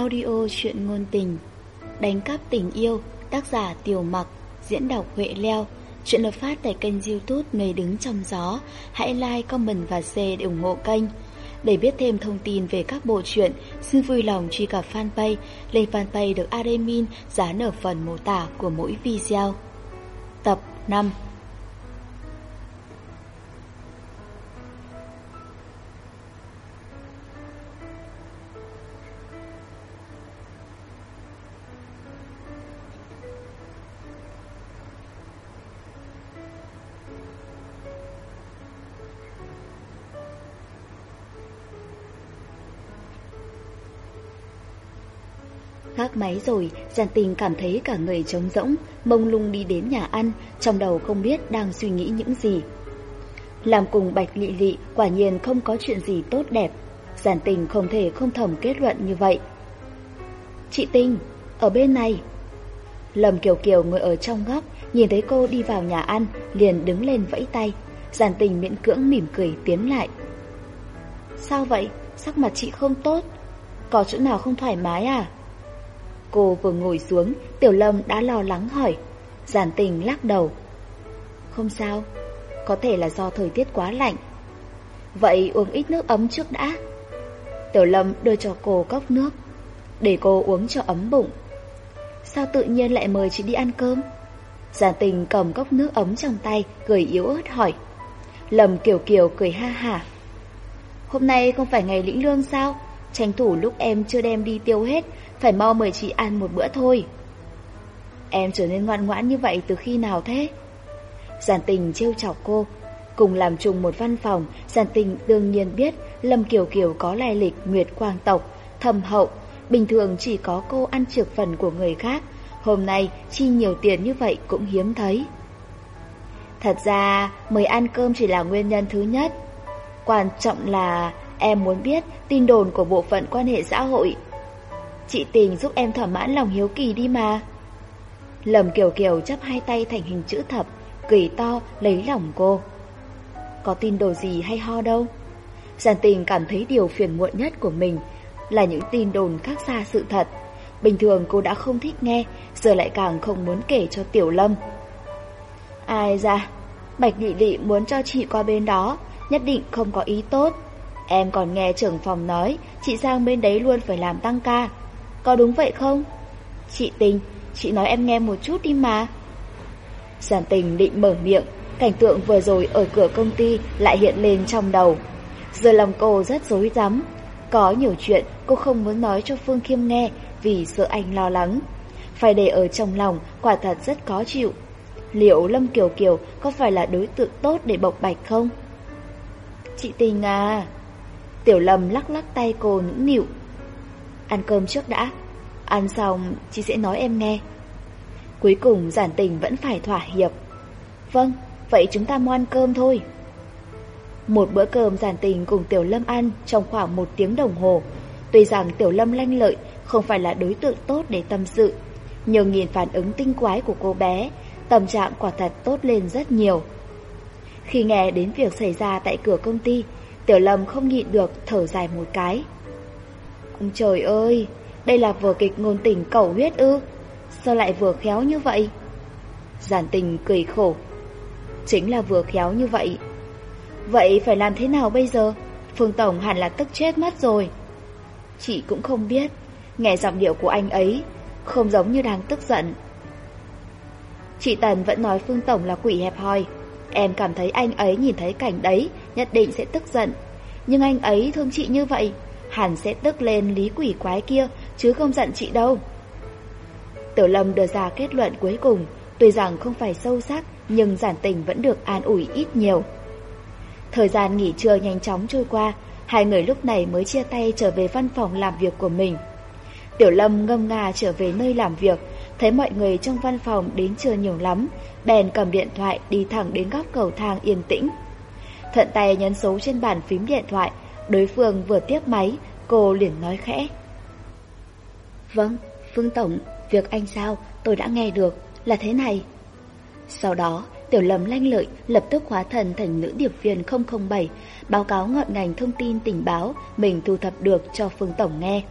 Audio chuyện ngôn tình Đánh cắp tình yêu Tác giả Tiểu Mặc Diễn đọc Huệ Leo. Chuyện được phát tại kênh youtube Người Đứng Trong Gió. Hãy like, comment và share để ủng hộ kênh. Để biết thêm thông tin về các bộ truyện Xin vui lòng truy cập fanpage. Lên fanpage được admin dán ở phần mô tả của mỗi video. Tập 5 máy rồi, Giản Tình cảm thấy cả người trống rỗng, mông lung đi đến nhà ăn, trong đầu không biết đang suy nghĩ những gì. Làm cùng Bạch Lị Lị quả nhiên không có chuyện gì tốt đẹp, Giản Tình không thể không thầm kết luận như vậy. Chị Tinh, ở bên này. Lầm Kiều Kiều ngồi ở trong góc, nhìn thấy cô đi vào nhà ăn, liền đứng lên vẫy tay. Giản Tình miễn cưỡng mỉm cười tiến lại. Sao vậy? Sắc mặt chị không tốt. Có chỗ nào không thoải mái à? Cô vừa ngồi xuống, Tiểu Lâm đã lo lắng hỏi. Giản tình lắc đầu. Không sao, có thể là do thời tiết quá lạnh. Vậy uống ít nước ấm trước đã. Tiểu Lâm đưa cho cô cốc nước, để cô uống cho ấm bụng. Sao tự nhiên lại mời chị đi ăn cơm? Giản tình cầm cốc nước ấm trong tay, cười yếu ớt hỏi. lâm kiểu kiểu cười ha hả. Hôm nay không phải ngày lĩnh lương sao? Tranh thủ lúc em chưa đem đi tiêu hết, phải mau mời chị ăn một bữa thôi. Em trở nên ngoan ngoãn như vậy từ khi nào thế? Giản tình trêu chọc cô. Cùng làm chung một văn phòng, giản tình đương nhiên biết Lâm Kiều Kiều có lai lịch Nguyệt Quang Tộc, thâm hậu. Bình thường chỉ có cô ăn trược phần của người khác, hôm nay chi nhiều tiền như vậy cũng hiếm thấy. Thật ra, mời ăn cơm chỉ là nguyên nhân thứ nhất. Quan trọng là Em muốn biết tin đồn của bộ phận quan hệ xã hội. Chị Tình giúp em thỏa mãn lòng hiếu kỳ đi mà. Lầm Kiều Kiều chắp hai tay thành hình chữ thập, cười to lấy lòng cô. Có tin đồn gì hay ho đâu. Giàn Tình cảm thấy điều phiền muộn nhất của mình là những tin đồn khác xa sự thật. Bình thường cô đã không thích nghe, giờ lại càng không muốn kể cho Tiểu Lâm. Ai ra, Bạch Nhị Lị muốn cho chị qua bên đó, nhất định không có ý tốt. Em còn nghe trưởng phòng nói Chị sang bên đấy luôn phải làm tăng ca. Có đúng vậy không? Chị Tình, chị nói em nghe một chút đi mà. Giản Tình định mở miệng Cảnh tượng vừa rồi ở cửa công ty lại hiện lên trong đầu. Giờ lòng cô rất rối rắm Có nhiều chuyện cô không muốn nói cho Phương Khiêm nghe Vì sợ anh lo lắng. Phải để ở trong lòng quả thật rất khó chịu. Liệu Lâm Kiều Kiều có phải là đối tượng tốt để bộc bạch không? Chị Tình à... Tiểu Lâm lắc lắc tay cô nũng nịu. Ăn cơm trước đã, ăn xong chị sẽ nói em nghe. Cuối cùng giản tình vẫn phải thỏa hiệp. Vâng, vậy chúng ta mau ăn cơm thôi. Một bữa cơm giản tình cùng Tiểu Lâm ăn trong khoảng một tiếng đồng hồ. Tuy rằng Tiểu Lâm lanh lợi không phải là đối tượng tốt để tâm sự, nhưng nhìn phản ứng tinh quái của cô bé, tâm trạng quả thật tốt lên rất nhiều. Khi nghe đến việc xảy ra tại cửa công ty, Tiểu lâm không nhịn được thở dài một cái. Ông trời ơi, Đây là vừa kịch ngôn tình cẩu huyết ư? Sao lại vừa khéo như vậy? Giản tình cười khổ. Chính là vừa khéo như vậy. Vậy phải làm thế nào bây giờ? Phương Tổng hẳn là tức chết mất rồi. Chị cũng không biết. Nghe giọng điệu của anh ấy, Không giống như đang tức giận. Chị Tần vẫn nói Phương Tổng là quỷ hẹp hòi. Em cảm thấy anh ấy nhìn thấy cảnh đấy nhất định sẽ tức giận. Nhưng anh ấy thương chị như vậy, hẳn sẽ tức lên lý quỷ quái kia chứ không giận chị đâu. Tiểu Lâm đưa ra kết luận cuối cùng, tuy rằng không phải sâu sắc nhưng giản tình vẫn được an ủi ít nhiều. Thời gian nghỉ trưa nhanh chóng trôi qua, hai người lúc này mới chia tay trở về văn phòng làm việc của mình. Tiểu Lâm ngâm nga trở về nơi làm việc, thấy mọi người trong văn phòng đến chưa nhiều lắm, bèn cầm điện thoại đi thẳng đến góc cầu thang yên tĩnh. Thận tay nhấn số trên bàn phím điện thoại, đối phương vừa tiếp máy, cô liền nói khẽ. Vâng, Phương Tổng, việc anh sao, tôi đã nghe được, là thế này. Sau đó, Tiểu Lâm lanh lợi lập tức hóa thần thành nữ điệp viên 007, báo cáo ngọn ngành thông tin tình báo mình thu thập được cho Phương Tổng nghe.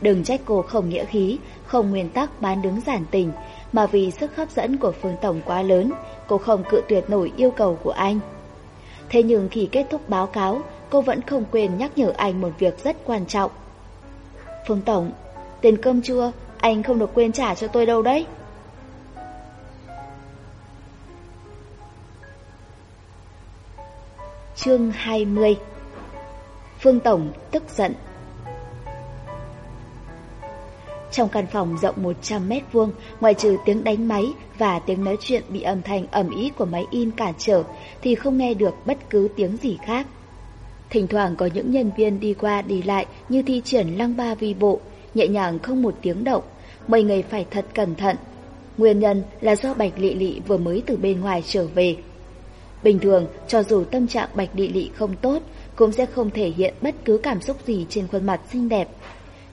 Đừng trách cô không nghĩa khí, không nguyên tắc bán đứng giản tình, mà vì sức hấp dẫn của Phương Tổng quá lớn, cô không cự tuyệt nổi yêu cầu của anh. Thế nhưng khi kết thúc báo cáo, cô vẫn không quên nhắc nhở anh một việc rất quan trọng. Phương Tổng, tiền cơm trưa, anh không được quên trả cho tôi đâu đấy. Chương 20 Phương Tổng tức giận trong căn phòng rộng 100 mét vuông, ngoài trừ tiếng đánh máy và tiếng nói chuyện bị âm thanh ẩm ý của máy in cản trở, thì không nghe được bất cứ tiếng gì khác. Thỉnh thoảng có những nhân viên đi qua đi lại như thi triển lăng ba vi bộ, nhẹ nhàng không một tiếng động, mấy người phải thật cẩn thận. Nguyên nhân là do Bạch Lị Lị vừa mới từ bên ngoài trở về. Bình thường, cho dù tâm trạng Bạch Lị Lị không tốt, cũng sẽ không thể hiện bất cứ cảm xúc gì trên khuôn mặt xinh đẹp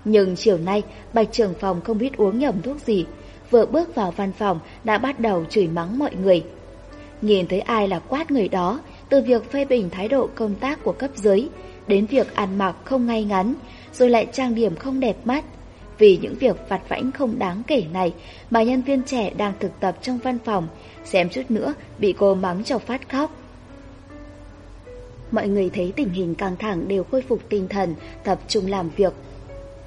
nhưng chiều nay, Bạch trưởng Phòng không biết uống nhầm thuốc gì, vừa bước vào văn phòng đã bắt đầu chửi mắng mọi người. Nhìn thấy ai là quát người đó, từ việc phê bình thái độ công tác của cấp dưới, đến việc ăn mặc không ngay ngắn, rồi lại trang điểm không đẹp mắt. Vì những việc vặt vãnh không đáng kể này mà nhân viên trẻ đang thực tập trong văn phòng, xem chút nữa bị cô mắng cho phát khóc. Mọi người thấy tình hình căng thẳng đều khôi phục tinh thần, tập trung làm việc,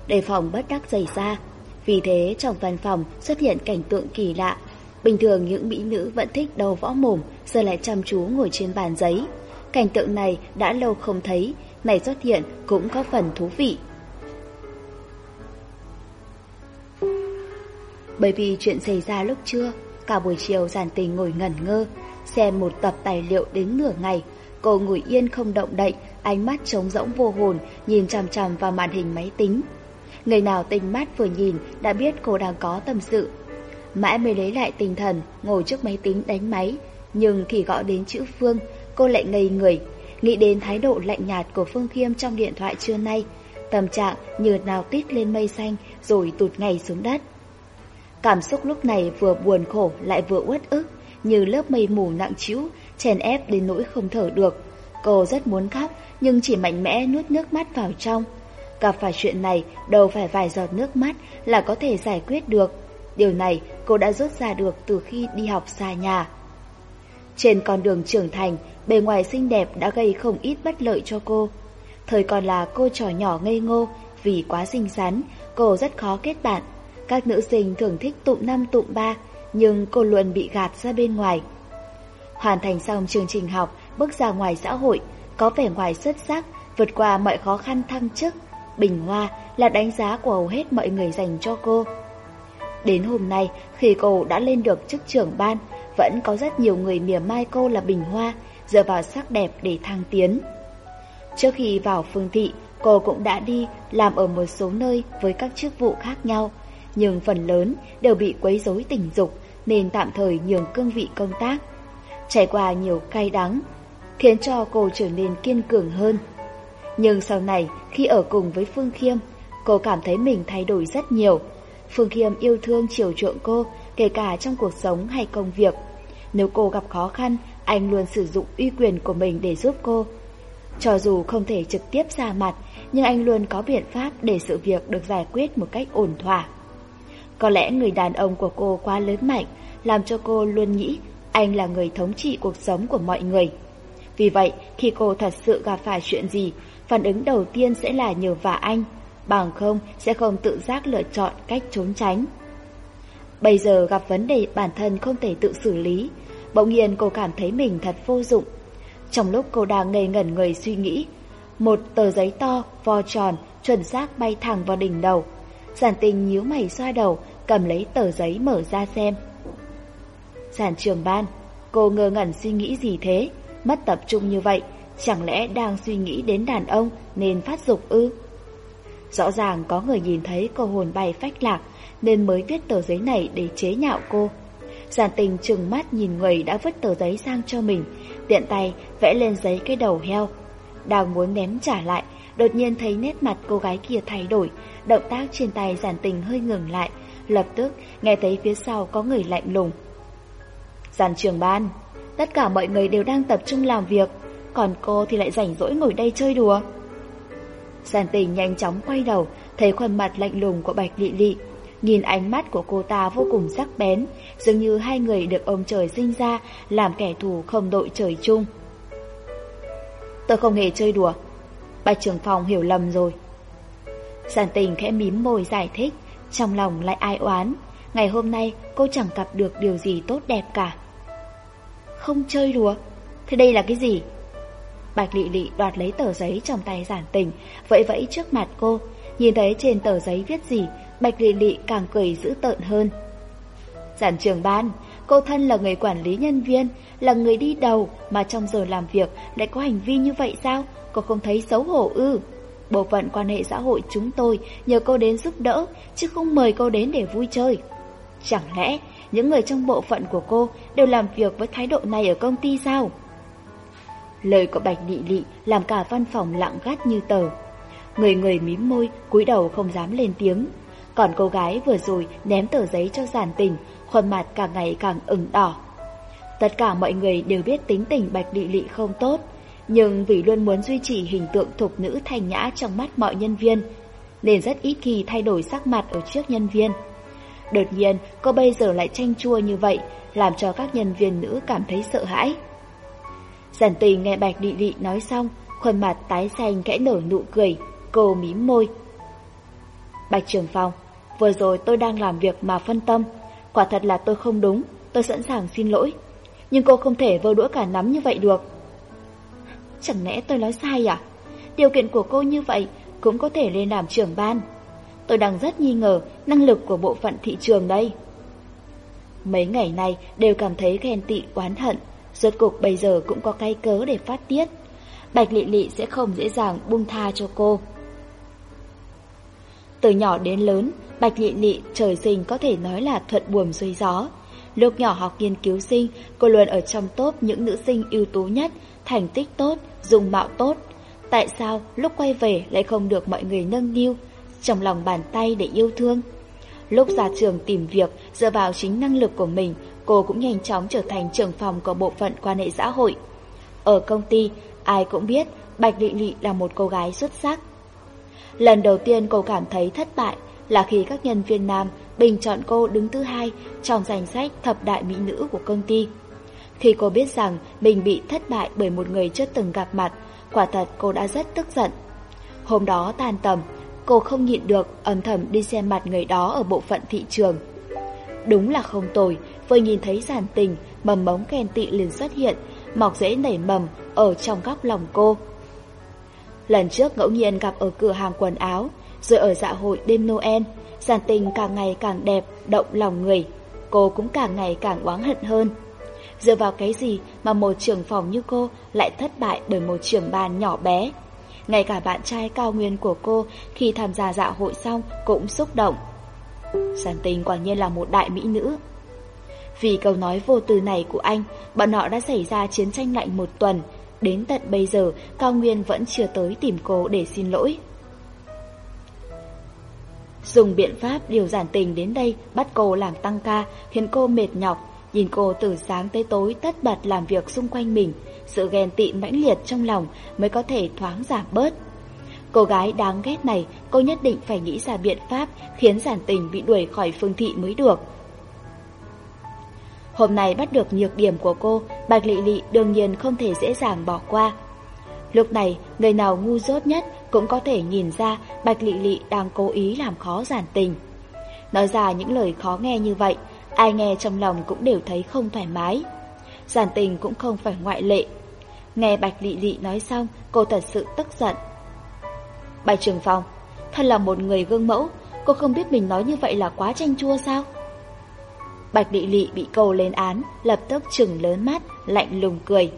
đề phòng bất đắc xảy ra. Vì thế trong văn phòng xuất hiện cảnh tượng kỳ lạ. Bình thường những mỹ nữ vẫn thích đầu võ mồm, giờ lại chăm chú ngồi trên bàn giấy. Cảnh tượng này đã lâu không thấy, này xuất hiện cũng có phần thú vị. Bởi vì chuyện xảy ra lúc trưa, cả buổi chiều giản tình ngồi ngẩn ngơ, xem một tập tài liệu đến nửa ngày. Cô ngồi yên không động đậy, ánh mắt trống rỗng vô hồn, nhìn chằm chằm vào màn hình máy tính. Người nào tinh mắt vừa nhìn đã biết cô đang có tâm sự. Mãi mới lấy lại tinh thần, ngồi trước máy tính đánh máy. Nhưng khi gọi đến chữ Phương, cô lại ngây người. Nghĩ đến thái độ lạnh nhạt của Phương Khiêm trong điện thoại trưa nay, tâm trạng như nào tít lên mây xanh rồi tụt ngay xuống đất. Cảm xúc lúc này vừa buồn khổ lại vừa uất ức, như lớp mây mù nặng trĩu, chèn ép đến nỗi không thở được. Cô rất muốn khóc nhưng chỉ mạnh mẽ nuốt nước mắt vào trong. Gặp phải chuyện này, đâu phải vài giọt nước mắt là có thể giải quyết được. Điều này cô đã rút ra được từ khi đi học xa nhà. Trên con đường trưởng thành, bề ngoài xinh đẹp đã gây không ít bất lợi cho cô. Thời còn là cô trò nhỏ ngây ngô, vì quá xinh xắn, cô rất khó kết bạn. Các nữ sinh thường thích tụng năm tụng ba, nhưng cô luôn bị gạt ra bên ngoài. Hoàn thành xong chương trình học, bước ra ngoài xã hội, có vẻ ngoài xuất sắc, vượt qua mọi khó khăn thăng chức, bình hoa là đánh giá của hầu hết mọi người dành cho cô. Đến hôm nay, khi cô đã lên được chức trưởng ban, vẫn có rất nhiều người mỉa mai cô là bình hoa, dựa vào sắc đẹp để thăng tiến. Trước khi vào phương thị, cô cũng đã đi làm ở một số nơi với các chức vụ khác nhau, nhưng phần lớn đều bị quấy rối tình dục nên tạm thời nhường cương vị công tác. Trải qua nhiều cay đắng, khiến cho cô trở nên kiên cường hơn. Nhưng sau này, khi ở cùng với Phương Khiêm, cô cảm thấy mình thay đổi rất nhiều. Phương Khiêm yêu thương chiều chuộng cô, kể cả trong cuộc sống hay công việc. Nếu cô gặp khó khăn, anh luôn sử dụng uy quyền của mình để giúp cô. Cho dù không thể trực tiếp ra mặt, nhưng anh luôn có biện pháp để sự việc được giải quyết một cách ổn thỏa. Có lẽ người đàn ông của cô quá lớn mạnh, làm cho cô luôn nghĩ anh là người thống trị cuộc sống của mọi người. Vì vậy, khi cô thật sự gặp phải chuyện gì, phản ứng đầu tiên sẽ là nhờ vả anh, bằng không sẽ không tự giác lựa chọn cách trốn tránh. Bây giờ gặp vấn đề bản thân không thể tự xử lý, bỗng nhiên cô cảm thấy mình thật vô dụng. Trong lúc cô đang ngây ngẩn người suy nghĩ, một tờ giấy to, vo tròn, chuẩn xác bay thẳng vào đỉnh đầu. Giản tình nhíu mày xoa đầu, cầm lấy tờ giấy mở ra xem. Giản trường ban, cô ngơ ngẩn suy nghĩ gì thế, mất tập trung như vậy, Chẳng lẽ đang suy nghĩ đến đàn ông nên phát dục ư? Rõ ràng có người nhìn thấy cô hồn bay phách lạc nên mới viết tờ giấy này để chế nhạo cô. Giản tình trừng mắt nhìn người đã vứt tờ giấy sang cho mình, tiện tay vẽ lên giấy cái đầu heo. Đang muốn ném trả lại, đột nhiên thấy nét mặt cô gái kia thay đổi, động tác trên tay giản tình hơi ngừng lại, lập tức nghe thấy phía sau có người lạnh lùng. Giản trường ban, tất cả mọi người đều đang tập trung làm việc, còn cô thì lại rảnh rỗi ngồi đây chơi đùa. Giản tình nhanh chóng quay đầu, thấy khuôn mặt lạnh lùng của Bạch Lị Lị. Nhìn ánh mắt của cô ta vô cùng sắc bén, dường như hai người được ông trời sinh ra làm kẻ thù không đội trời chung. Tôi không hề chơi đùa. Bạch trưởng phòng hiểu lầm rồi. Giản tình khẽ mím môi giải thích, trong lòng lại ai oán. Ngày hôm nay cô chẳng gặp được điều gì tốt đẹp cả. Không chơi đùa? Thế đây là cái gì? Bạch Lị Lị đoạt lấy tờ giấy trong tay giản tình, vẫy vẫy trước mặt cô. Nhìn thấy trên tờ giấy viết gì, Bạch Lị Lị càng cười dữ tợn hơn. Giản trường ban, cô thân là người quản lý nhân viên, là người đi đầu mà trong giờ làm việc lại có hành vi như vậy sao? Cô không thấy xấu hổ ư? Bộ phận quan hệ xã hội chúng tôi nhờ cô đến giúp đỡ, chứ không mời cô đến để vui chơi. Chẳng lẽ những người trong bộ phận của cô đều làm việc với thái độ này ở công ty sao? Lời của Bạch Nị Lị làm cả văn phòng lặng gắt như tờ. Người người mím môi, cúi đầu không dám lên tiếng. Còn cô gái vừa rồi ném tờ giấy cho giản tình, khuôn mặt càng ngày càng ửng đỏ. Tất cả mọi người đều biết tính tình Bạch Nị Lị không tốt, nhưng vì luôn muốn duy trì hình tượng thục nữ thanh nhã trong mắt mọi nhân viên, nên rất ít khi thay đổi sắc mặt ở trước nhân viên. Đột nhiên, cô bây giờ lại chanh chua như vậy, làm cho các nhân viên nữ cảm thấy sợ hãi. Giản tình nghe Bạch Đị Đị nói xong, khuôn mặt tái xanh kẽ nở nụ cười, cô mím môi. Bạch Trường Phong, vừa rồi tôi đang làm việc mà phân tâm, quả thật là tôi không đúng, tôi sẵn sàng xin lỗi. Nhưng cô không thể vơ đũa cả nắm như vậy được. Chẳng lẽ tôi nói sai à? Điều kiện của cô như vậy cũng có thể lên làm trưởng ban. Tôi đang rất nghi ngờ năng lực của bộ phận thị trường đây. Mấy ngày này đều cảm thấy ghen tị oán hận, Rốt cuộc bây giờ cũng có cái cớ để phát tiết. Bạch Lị Lị sẽ không dễ dàng buông tha cho cô. Từ nhỏ đến lớn, Bạch Lị Lị trời sinh có thể nói là thuận buồm xuôi gió. Lúc nhỏ học nghiên cứu sinh, cô luôn ở trong top những nữ sinh ưu tú nhất, thành tích tốt, dùng mạo tốt. Tại sao lúc quay về lại không được mọi người nâng niu, trong lòng bàn tay để yêu thương? Lúc ra trường tìm việc, dựa vào chính năng lực của mình, cô cũng nhanh chóng trở thành trưởng phòng của bộ phận quan hệ xã hội. Ở công ty, ai cũng biết Bạch Lị Lị là một cô gái xuất sắc. Lần đầu tiên cô cảm thấy thất bại là khi các nhân viên nam bình chọn cô đứng thứ hai trong danh sách thập đại mỹ nữ của công ty. Khi cô biết rằng mình bị thất bại bởi một người chưa từng gặp mặt, quả thật cô đã rất tức giận. Hôm đó tan tầm, cô không nhịn được âm thầm đi xem mặt người đó ở bộ phận thị trường. Đúng là không tồi, Vừa nhìn thấy giản tình, mầm bóng ghen tị liền xuất hiện, mọc rễ nảy mầm ở trong góc lòng cô. Lần trước ngẫu nhiên gặp ở cửa hàng quần áo, rồi ở dạ hội đêm Noel, giản tình càng ngày càng đẹp, động lòng người. Cô cũng càng ngày càng oán hận hơn. Dựa vào cái gì mà một trưởng phòng như cô lại thất bại bởi một trưởng bàn nhỏ bé? Ngay cả bạn trai cao nguyên của cô khi tham gia dạ hội xong cũng xúc động. Giản tình quả nhiên là một đại mỹ nữ. Vì câu nói vô từ này của anh, bọn họ đã xảy ra chiến tranh lạnh một tuần. Đến tận bây giờ, Cao Nguyên vẫn chưa tới tìm cô để xin lỗi. Dùng biện pháp điều giản tình đến đây bắt cô làm tăng ca, khiến cô mệt nhọc, nhìn cô từ sáng tới tối tất bật làm việc xung quanh mình, sự ghen tị mãnh liệt trong lòng mới có thể thoáng giảm bớt. Cô gái đáng ghét này, cô nhất định phải nghĩ ra biện pháp khiến giản tình bị đuổi khỏi phương thị mới được. Hôm nay bắt được nhược điểm của cô, Bạch Lị Lị đương nhiên không thể dễ dàng bỏ qua. Lúc này, người nào ngu dốt nhất cũng có thể nhìn ra Bạch Lị Lị đang cố ý làm khó giản tình. Nói ra những lời khó nghe như vậy, ai nghe trong lòng cũng đều thấy không thoải mái. Giản tình cũng không phải ngoại lệ. Nghe Bạch Lị Lị nói xong, cô thật sự tức giận. Bạch Trường Phong, thật là một người gương mẫu, cô không biết mình nói như vậy là quá tranh chua sao? Bạch Bị Lị bị cầu lên án, lập tức chừng lớn mắt, lạnh lùng cười.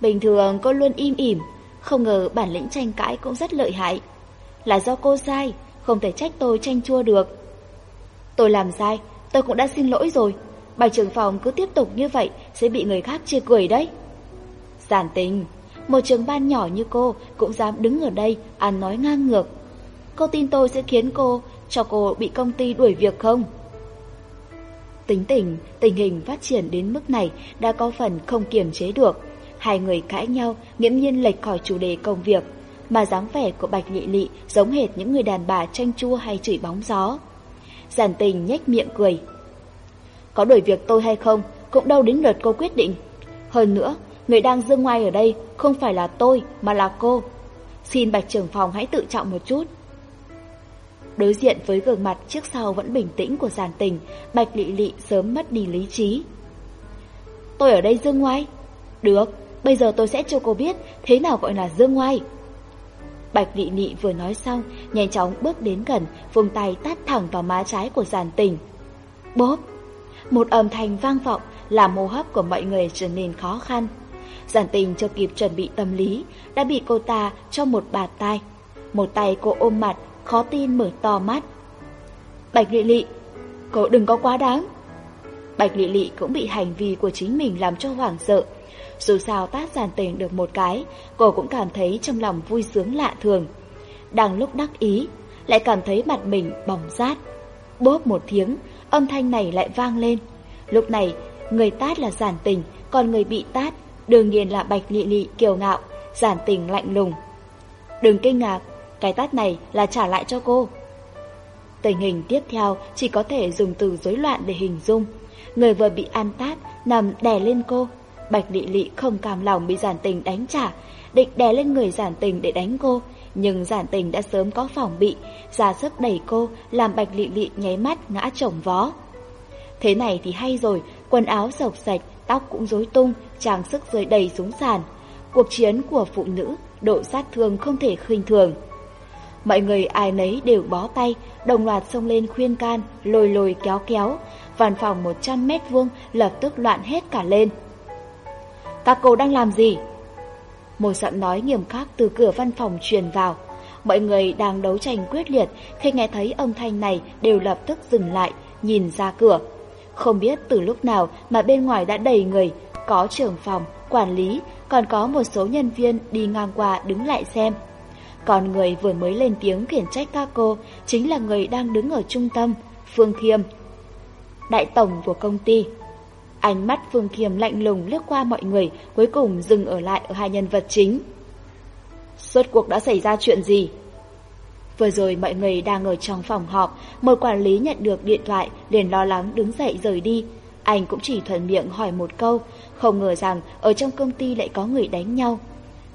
Bình thường cô luôn im ỉm, không ngờ bản lĩnh tranh cãi cũng rất lợi hại. Là do cô sai, không thể trách tôi tranh chua được. Tôi làm sai, tôi cũng đã xin lỗi rồi. Bài trưởng phòng cứ tiếp tục như vậy sẽ bị người khác chê cười đấy. Giản tình, một trường ban nhỏ như cô cũng dám đứng ở đây ăn nói ngang ngược. Cô tin tôi sẽ khiến cô, cho cô bị công ty đuổi việc không? Tính tình, tình hình phát triển đến mức này đã có phần không kiềm chế được. Hai người cãi nhau, nghiễm nhiên lệch khỏi chủ đề công việc. Mà dáng vẻ của Bạch Lị Lị giống hệt những người đàn bà tranh chua hay chửi bóng gió. Giản tình nhếch miệng cười. Có đổi việc tôi hay không, cũng đâu đến lượt cô quyết định. Hơn nữa, người đang dương ngoài ở đây không phải là tôi mà là cô. Xin Bạch trưởng Phòng hãy tự trọng một chút. Đối diện với gương mặt trước sau vẫn bình tĩnh của giản tình, Bạch Lị Lị sớm mất đi lý trí. Tôi ở đây dương ngoài Được, bây giờ tôi sẽ cho cô biết thế nào gọi là dương ngoài Bạch Lị Lị vừa nói xong, nhanh chóng bước đến gần, vùng tay tát thẳng vào má trái của giản tình. Bốp! Một âm thanh vang vọng làm hô hấp của mọi người trở nên khó khăn. Giản tình chưa kịp chuẩn bị tâm lý, đã bị cô ta cho một bạt tay. Một tay cô ôm mặt khó tin mở to mắt. Bạch Lị Lị, cậu đừng có quá đáng. Bạch Lị Lị cũng bị hành vi của chính mình làm cho hoảng sợ. Dù sao tát giàn tình được một cái, cô cũng cảm thấy trong lòng vui sướng lạ thường. Đang lúc đắc ý, lại cảm thấy mặt mình bỏng rát. Bóp một tiếng, âm thanh này lại vang lên. Lúc này, người tát là giản tình, còn người bị tát đương nhiên là bạch lị lị kiều ngạo, giản tình lạnh lùng. Đừng kinh ngạc, cái tát này là trả lại cho cô. Tình hình tiếp theo chỉ có thể dùng từ rối loạn để hình dung. Người vừa bị an tát nằm đè lên cô. Bạch Lị Lị không cam lòng bị giản tình đánh trả, định đè lên người giản tình để đánh cô, nhưng giản tình đã sớm có phòng bị, ra sức đẩy cô, làm Bạch Lị Lị nháy mắt ngã chồng vó. Thế này thì hay rồi, quần áo sộc sạch, tóc cũng rối tung, trang sức rơi đầy xuống sàn. Cuộc chiến của phụ nữ, độ sát thương không thể khinh thường. Mọi người ai nấy đều bó tay, đồng loạt xông lên khuyên can, lồi lồi kéo kéo. Văn phòng 100 mét vuông lập tức loạn hết cả lên. Các cô đang làm gì? Một giọng nói nghiêm khắc từ cửa văn phòng truyền vào. Mọi người đang đấu tranh quyết liệt khi nghe thấy âm thanh này đều lập tức dừng lại, nhìn ra cửa. Không biết từ lúc nào mà bên ngoài đã đầy người, có trưởng phòng, quản lý, còn có một số nhân viên đi ngang qua đứng lại xem. Còn người vừa mới lên tiếng khiển trách ca cô chính là người đang đứng ở trung tâm, Phương Khiêm. Đại tổng của công ty. Ánh mắt Phương Khiêm lạnh lùng lướt qua mọi người, cuối cùng dừng ở lại ở hai nhân vật chính. Suốt cuộc đã xảy ra chuyện gì? Vừa rồi mọi người đang ở trong phòng họp, một quản lý nhận được điện thoại liền lo lắng đứng dậy rời đi. Anh cũng chỉ thuận miệng hỏi một câu, không ngờ rằng ở trong công ty lại có người đánh nhau.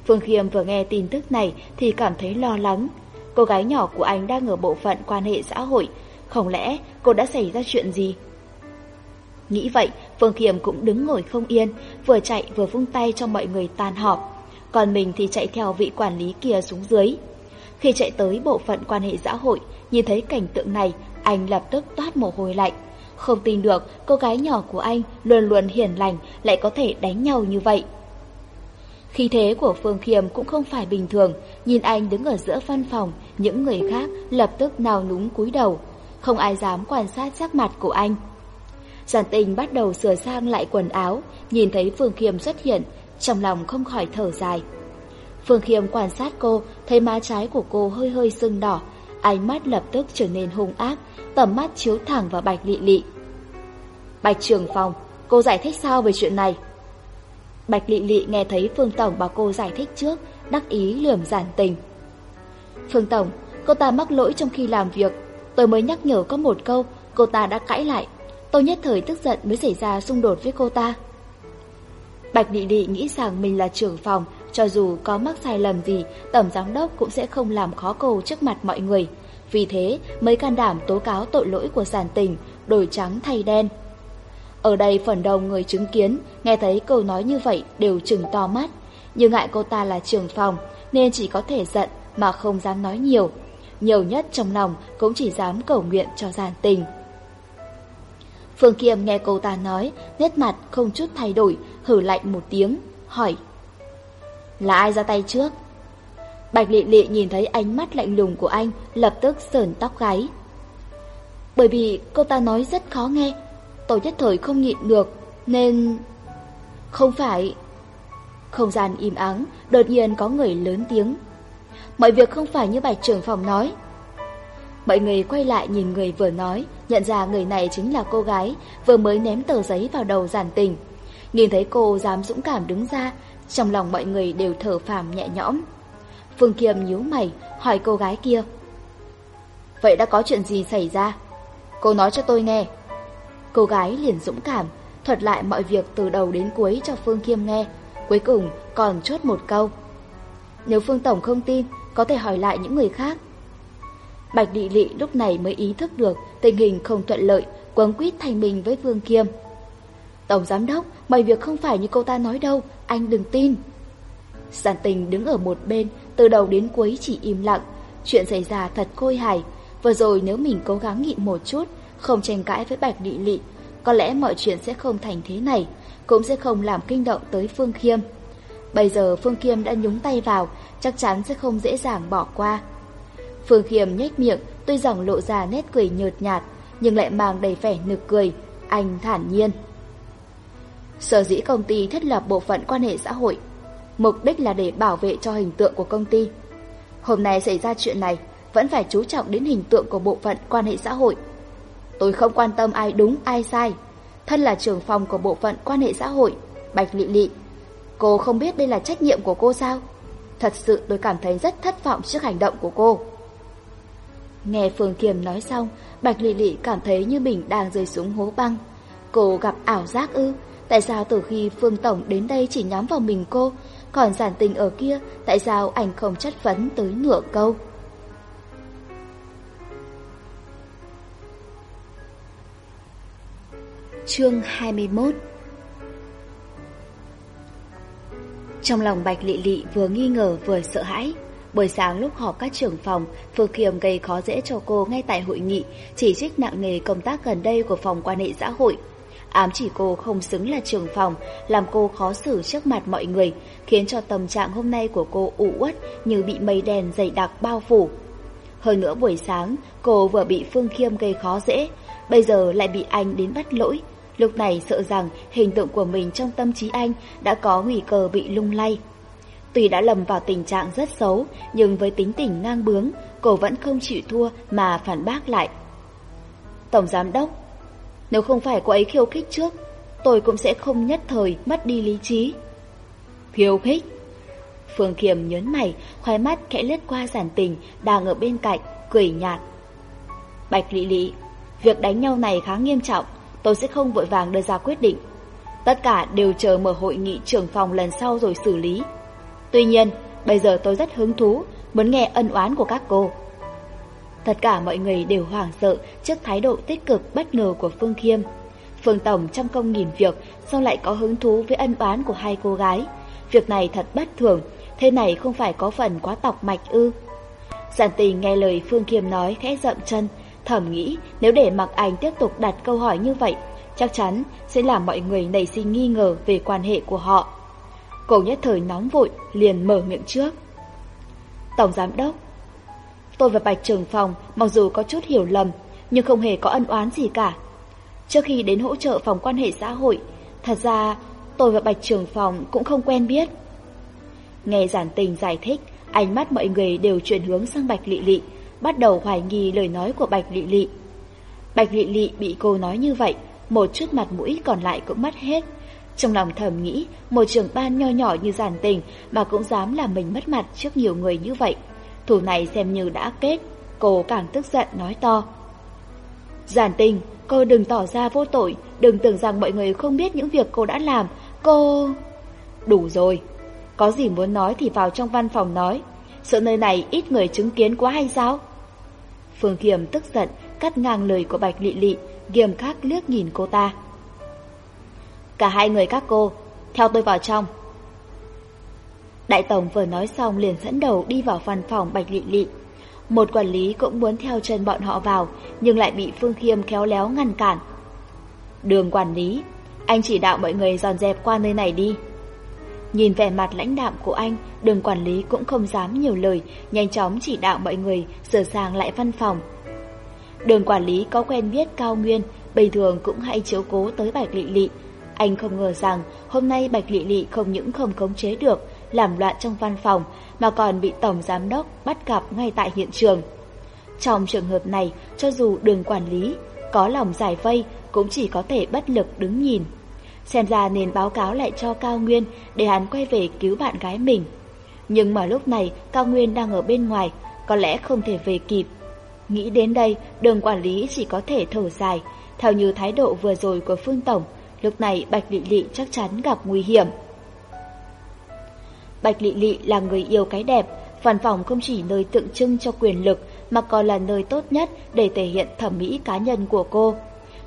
Phương Khiêm vừa nghe tin tức này thì cảm thấy lo lắng. Cô gái nhỏ của anh đang ở bộ phận quan hệ xã hội, không lẽ cô đã xảy ra chuyện gì? Nghĩ vậy, Phương Khiêm cũng đứng ngồi không yên, vừa chạy vừa vung tay cho mọi người tan họp. Còn mình thì chạy theo vị quản lý kia xuống dưới. Khi chạy tới bộ phận quan hệ xã hội, nhìn thấy cảnh tượng này, anh lập tức toát mồ hôi lạnh. Không tin được cô gái nhỏ của anh luôn luôn hiền lành lại có thể đánh nhau như vậy khi thế của Phương Khiêm cũng không phải bình thường, nhìn anh đứng ở giữa văn phòng, những người khác lập tức nào núng cúi đầu. Không ai dám quan sát sắc mặt của anh. Giản tình bắt đầu sửa sang lại quần áo, nhìn thấy Phương Khiêm xuất hiện, trong lòng không khỏi thở dài. Phương Khiêm quan sát cô, thấy má trái của cô hơi hơi sưng đỏ, ánh mắt lập tức trở nên hung ác, tầm mắt chiếu thẳng vào Bạch Lị Lị. Bạch Trường Phong, cô giải thích sao về chuyện này? Bạch Lị Lị nghe thấy Phương Tổng bảo cô giải thích trước, đắc ý lườm giản tình. Phương Tổng, cô ta mắc lỗi trong khi làm việc. Tôi mới nhắc nhở có một câu, cô ta đã cãi lại. Tôi nhất thời tức giận mới xảy ra xung đột với cô ta. Bạch Lị Lị nghĩ rằng mình là trưởng phòng, cho dù có mắc sai lầm gì, Tổng Giám Đốc cũng sẽ không làm khó cô trước mặt mọi người. Vì thế mới can đảm tố cáo tội lỗi của giản tình, đổi trắng thay đen. Ở đây phần đông người chứng kiến, nghe thấy câu nói như vậy đều chừng to mắt. Nhưng ngại cô ta là trưởng phòng, nên chỉ có thể giận mà không dám nói nhiều. Nhiều nhất trong lòng cũng chỉ dám cầu nguyện cho giàn tình. Phương Kiêm nghe cô ta nói, nét mặt không chút thay đổi, hử lạnh một tiếng, hỏi. Là ai ra tay trước? Bạch Lị Lị nhìn thấy ánh mắt lạnh lùng của anh, lập tức sờn tóc gáy. Bởi vì cô ta nói rất khó nghe, tôi nhất thời không nhịn được, nên... Không phải... Không gian im ắng, đột nhiên có người lớn tiếng. Mọi việc không phải như bài trưởng phòng nói. Mọi người quay lại nhìn người vừa nói, nhận ra người này chính là cô gái vừa mới ném tờ giấy vào đầu giản tình. Nhìn thấy cô dám dũng cảm đứng ra, trong lòng mọi người đều thở phàm nhẹ nhõm. Phương Kiêm nhíu mày, hỏi cô gái kia. Vậy đã có chuyện gì xảy ra? Cô nói cho tôi nghe. Cô gái liền dũng cảm, thuật lại mọi việc từ đầu đến cuối cho Phương Khiêm nghe, cuối cùng còn chốt một câu. Nếu Phương Tổng không tin, có thể hỏi lại những người khác. Bạch địa Lị lúc này mới ý thức được tình hình không thuận lợi, quấn quýt thành mình với Phương Kiêm. Tổng Giám Đốc, mọi việc không phải như cô ta nói đâu, anh đừng tin. Giản tình đứng ở một bên, từ đầu đến cuối chỉ im lặng. Chuyện xảy ra thật khôi hài, vừa rồi nếu mình cố gắng nhịn một chút không tranh cãi với Bạch Đị Lị, có lẽ mọi chuyện sẽ không thành thế này, cũng sẽ không làm kinh động tới Phương Khiêm. Bây giờ Phương Khiêm đã nhúng tay vào, chắc chắn sẽ không dễ dàng bỏ qua. Phương Khiêm nhếch miệng, tuy rằng lộ ra nét cười nhợt nhạt, nhưng lại mang đầy vẻ nực cười, anh thản nhiên. Sở dĩ công ty thiết lập bộ phận quan hệ xã hội, mục đích là để bảo vệ cho hình tượng của công ty. Hôm nay xảy ra chuyện này, vẫn phải chú trọng đến hình tượng của bộ phận quan hệ xã hội, Tôi không quan tâm ai đúng ai sai. Thân là trưởng phòng của bộ phận quan hệ xã hội, Bạch Lị Lị. Cô không biết đây là trách nhiệm của cô sao? Thật sự tôi cảm thấy rất thất vọng trước hành động của cô. Nghe Phương Kiềm nói xong, Bạch Lị Lị cảm thấy như mình đang rơi xuống hố băng. Cô gặp ảo giác ư? Tại sao từ khi Phương Tổng đến đây chỉ nhắm vào mình cô, còn giản tình ở kia, tại sao anh không chất vấn tới nửa câu? Chương 21 Trong lòng Bạch Lị Lị vừa nghi ngờ vừa sợ hãi. Buổi sáng lúc họp các trưởng phòng, Phương Khiêm gây khó dễ cho cô ngay tại hội nghị, chỉ trích nặng nề công tác gần đây của phòng quan hệ xã hội. Ám chỉ cô không xứng là trưởng phòng, làm cô khó xử trước mặt mọi người, khiến cho tâm trạng hôm nay của cô ủ uất như bị mây đèn dày đặc bao phủ. Hơn nữa buổi sáng, cô vừa bị Phương Kiêm gây khó dễ, bây giờ lại bị anh đến bắt lỗi, Lúc này sợ rằng hình tượng của mình trong tâm trí anh đã có nguy cơ bị lung lay. Tuy đã lầm vào tình trạng rất xấu, nhưng với tính tình ngang bướng, cô vẫn không chịu thua mà phản bác lại. Tổng giám đốc, nếu không phải cô ấy khiêu khích trước, tôi cũng sẽ không nhất thời mất đi lý trí. Khiêu khích? Phương kiềm nhớn mày, khoái mắt khẽ lướt qua giản tình đang ở bên cạnh, cười nhạt. Bạch Lị Lị, việc đánh nhau này khá nghiêm trọng, tôi sẽ không vội vàng đưa ra quyết định. Tất cả đều chờ mở hội nghị trưởng phòng lần sau rồi xử lý. Tuy nhiên, bây giờ tôi rất hứng thú, muốn nghe ân oán của các cô. Tất cả mọi người đều hoảng sợ trước thái độ tích cực bất ngờ của Phương Khiêm. Phương Tổng trăm công nghìn việc, sao lại có hứng thú với ân oán của hai cô gái? Việc này thật bất thường, thế này không phải có phần quá tọc mạch ư. Giản tình nghe lời Phương Khiêm nói khẽ rậm chân, thầm nghĩ nếu để mặc Anh tiếp tục đặt câu hỏi như vậy, chắc chắn sẽ làm mọi người nảy sinh nghi ngờ về quan hệ của họ. Cô nhất thời nóng vội, liền mở miệng trước. Tổng Giám Đốc Tôi và Bạch Trường Phòng mặc dù có chút hiểu lầm, nhưng không hề có ân oán gì cả. Trước khi đến hỗ trợ phòng quan hệ xã hội, thật ra tôi và Bạch Trường Phòng cũng không quen biết. Nghe giản tình giải thích, ánh mắt mọi người đều chuyển hướng sang Bạch Lị Lị, bắt đầu hoài nghi lời nói của Bạch Lị Lị. Bạch Lị Lị bị cô nói như vậy, một chút mặt mũi còn lại cũng mất hết. Trong lòng thầm nghĩ, một trưởng ban nho nhỏ như giản tình mà cũng dám làm mình mất mặt trước nhiều người như vậy. Thủ này xem như đã kết, cô càng tức giận nói to. Giản tình, cô đừng tỏ ra vô tội, đừng tưởng rằng mọi người không biết những việc cô đã làm, cô... Đủ rồi, có gì muốn nói thì vào trong văn phòng nói, sợ nơi này ít người chứng kiến quá hay sao? Phương Thiểm tức giận, cắt ngang lời của Bạch Lị Lị, nghiêm khắc liếc nhìn cô ta. Cả hai người các cô, theo tôi vào trong. Đại Tổng vừa nói xong liền dẫn đầu đi vào văn phòng Bạch Lị Lị. Một quản lý cũng muốn theo chân bọn họ vào, nhưng lại bị Phương Khiêm khéo léo ngăn cản. Đường quản lý, anh chỉ đạo mọi người dọn dẹp qua nơi này đi. Nhìn vẻ mặt lãnh đạm của anh, đường quản lý cũng không dám nhiều lời, nhanh chóng chỉ đạo mọi người sửa sang lại văn phòng. Đường quản lý có quen biết Cao Nguyên, bình thường cũng hay chiếu cố tới Bạch Lị Lị. Anh không ngờ rằng hôm nay Bạch Lị Lị không những không khống chế được, làm loạn trong văn phòng mà còn bị Tổng Giám Đốc bắt gặp ngay tại hiện trường. Trong trường hợp này, cho dù đường quản lý có lòng giải vây cũng chỉ có thể bất lực đứng nhìn xem ra nên báo cáo lại cho Cao Nguyên để hắn quay về cứu bạn gái mình. Nhưng mà lúc này Cao Nguyên đang ở bên ngoài, có lẽ không thể về kịp. Nghĩ đến đây, đường quản lý chỉ có thể thở dài, theo như thái độ vừa rồi của Phương Tổng, lúc này Bạch Lị Lị chắc chắn gặp nguy hiểm. Bạch Lị Lị là người yêu cái đẹp, văn phòng không chỉ nơi tượng trưng cho quyền lực mà còn là nơi tốt nhất để thể hiện thẩm mỹ cá nhân của cô.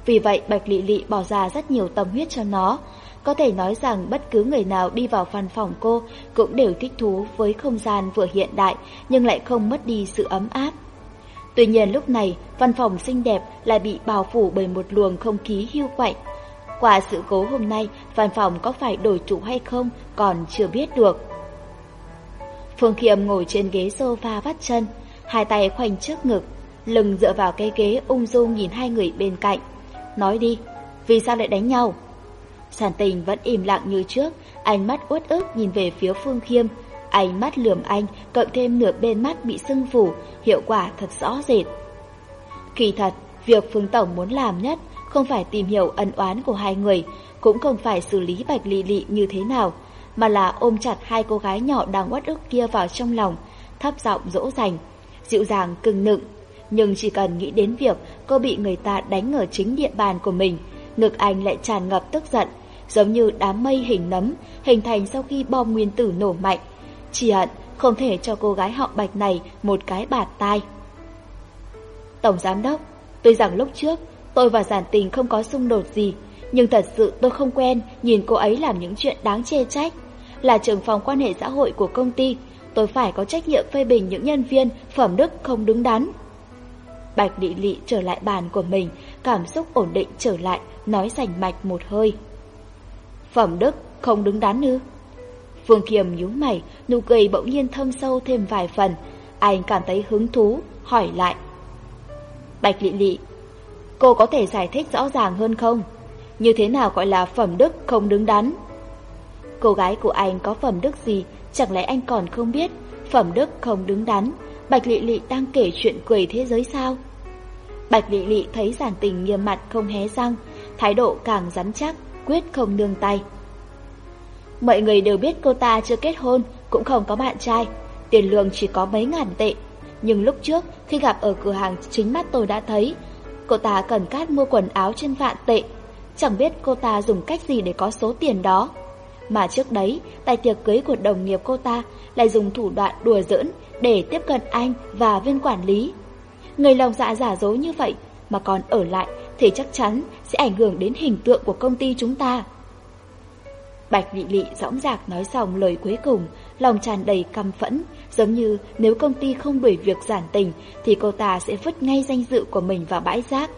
Vì vậy Bạch Lị Lị bỏ ra rất nhiều tâm huyết cho nó. Có thể nói rằng bất cứ người nào đi vào văn phòng cô cũng đều thích thú với không gian vừa hiện đại nhưng lại không mất đi sự ấm áp. Tuy nhiên lúc này, văn phòng xinh đẹp lại bị bao phủ bởi một luồng không khí hưu quạnh. Qua sự cố hôm nay, văn phòng có phải đổi chủ hay không còn chưa biết được. Phương Khiêm ngồi trên ghế sofa vắt chân, hai tay khoanh trước ngực, lưng dựa vào cái ghế ung dung nhìn hai người bên cạnh nói đi, vì sao lại đánh nhau? Sản tình vẫn im lặng như trước, ánh mắt uất ức nhìn về phía Phương Khiêm. Ánh mắt lườm anh, cộng thêm nửa bên mắt bị sưng phủ, hiệu quả thật rõ rệt. Kỳ thật, việc Phương Tổng muốn làm nhất không phải tìm hiểu ân oán của hai người, cũng không phải xử lý Bạch Lị Lị như thế nào, mà là ôm chặt hai cô gái nhỏ đang uất ức kia vào trong lòng, thấp giọng dỗ dành, dịu dàng cưng nựng nhưng chỉ cần nghĩ đến việc cô bị người ta đánh ở chính địa bàn của mình, ngực anh lại tràn ngập tức giận, giống như đám mây hình nấm hình thành sau khi bom nguyên tử nổ mạnh. Chỉ hận không thể cho cô gái họ bạch này một cái bạt tai. Tổng giám đốc, tôi rằng lúc trước tôi và giản tình không có xung đột gì, nhưng thật sự tôi không quen nhìn cô ấy làm những chuyện đáng chê trách. Là trưởng phòng quan hệ xã hội của công ty, tôi phải có trách nhiệm phê bình những nhân viên phẩm đức không đứng đắn. Bạch Lị Lị trở lại bàn của mình, cảm xúc ổn định trở lại, nói rành mạch một hơi. Phẩm đức không đứng đắn nữa. Phương Kiềm nhíu mày, nụ cười bỗng nhiên thâm sâu thêm vài phần. Anh cảm thấy hứng thú, hỏi lại. Bạch Lị Lị, cô có thể giải thích rõ ràng hơn không? Như thế nào gọi là phẩm đức không đứng đắn? Cô gái của anh có phẩm đức gì, chẳng lẽ anh còn không biết? Phẩm đức không đứng đắn Bạch Lị Lị đang kể chuyện cười thế giới sao? Bạch Lị Lị thấy giản tình nghiêm mặt không hé răng, thái độ càng rắn chắc, quyết không nương tay. Mọi người đều biết cô ta chưa kết hôn, cũng không có bạn trai, tiền lương chỉ có mấy ngàn tệ. Nhưng lúc trước, khi gặp ở cửa hàng chính mắt tôi đã thấy, cô ta cần cát mua quần áo trên vạn tệ. Chẳng biết cô ta dùng cách gì để có số tiền đó. Mà trước đấy, tại tiệc cưới của đồng nghiệp cô ta lại dùng thủ đoạn đùa giỡn để tiếp cận anh và viên quản lý. Người lòng dạ giả dối như vậy mà còn ở lại thì chắc chắn sẽ ảnh hưởng đến hình tượng của công ty chúng ta. Bạch Lị Lị dõng dạc nói xong lời cuối cùng, lòng tràn đầy căm phẫn, giống như nếu công ty không đuổi việc giản tình thì cô ta sẽ vứt ngay danh dự của mình vào bãi rác.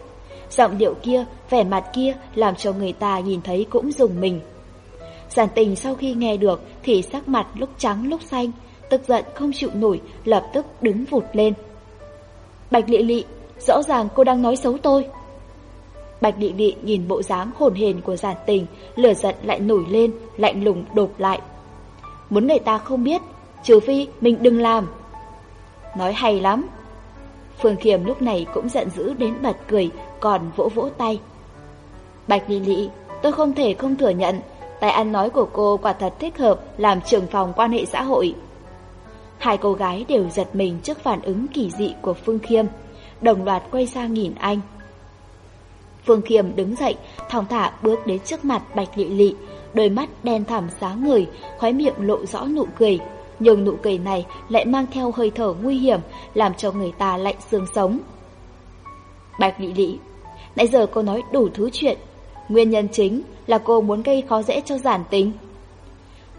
Giọng điệu kia, vẻ mặt kia làm cho người ta nhìn thấy cũng dùng mình. Giản tình sau khi nghe được thì sắc mặt lúc trắng lúc xanh, tức giận không chịu nổi, lập tức đứng vụt lên. Bạch lệ lệ rõ ràng cô đang nói xấu tôi. Bạch lệ lệ nhìn bộ dáng hồn hền của giản tình, lửa giận lại nổi lên, lạnh lùng đột lại. Muốn người ta không biết, trừ phi mình đừng làm. Nói hay lắm. Phương Khiêm lúc này cũng giận dữ đến bật cười, còn vỗ vỗ tay. Bạch lệ lệ tôi không thể không thừa nhận, tài ăn nói của cô quả thật thích hợp làm trưởng phòng quan hệ xã hội. Hai cô gái đều giật mình trước phản ứng kỳ dị của Phương Khiêm, đồng loạt quay sang nhìn anh. Phương Khiêm đứng dậy, thong thả bước đến trước mặt Bạch Lị Lị, đôi mắt đen thẳm sáng người, khóe miệng lộ rõ nụ cười. Nhưng nụ cười này lại mang theo hơi thở nguy hiểm, làm cho người ta lạnh xương sống. Bạch Lị Lị, nãy giờ cô nói đủ thứ chuyện. Nguyên nhân chính là cô muốn gây khó dễ cho giản tính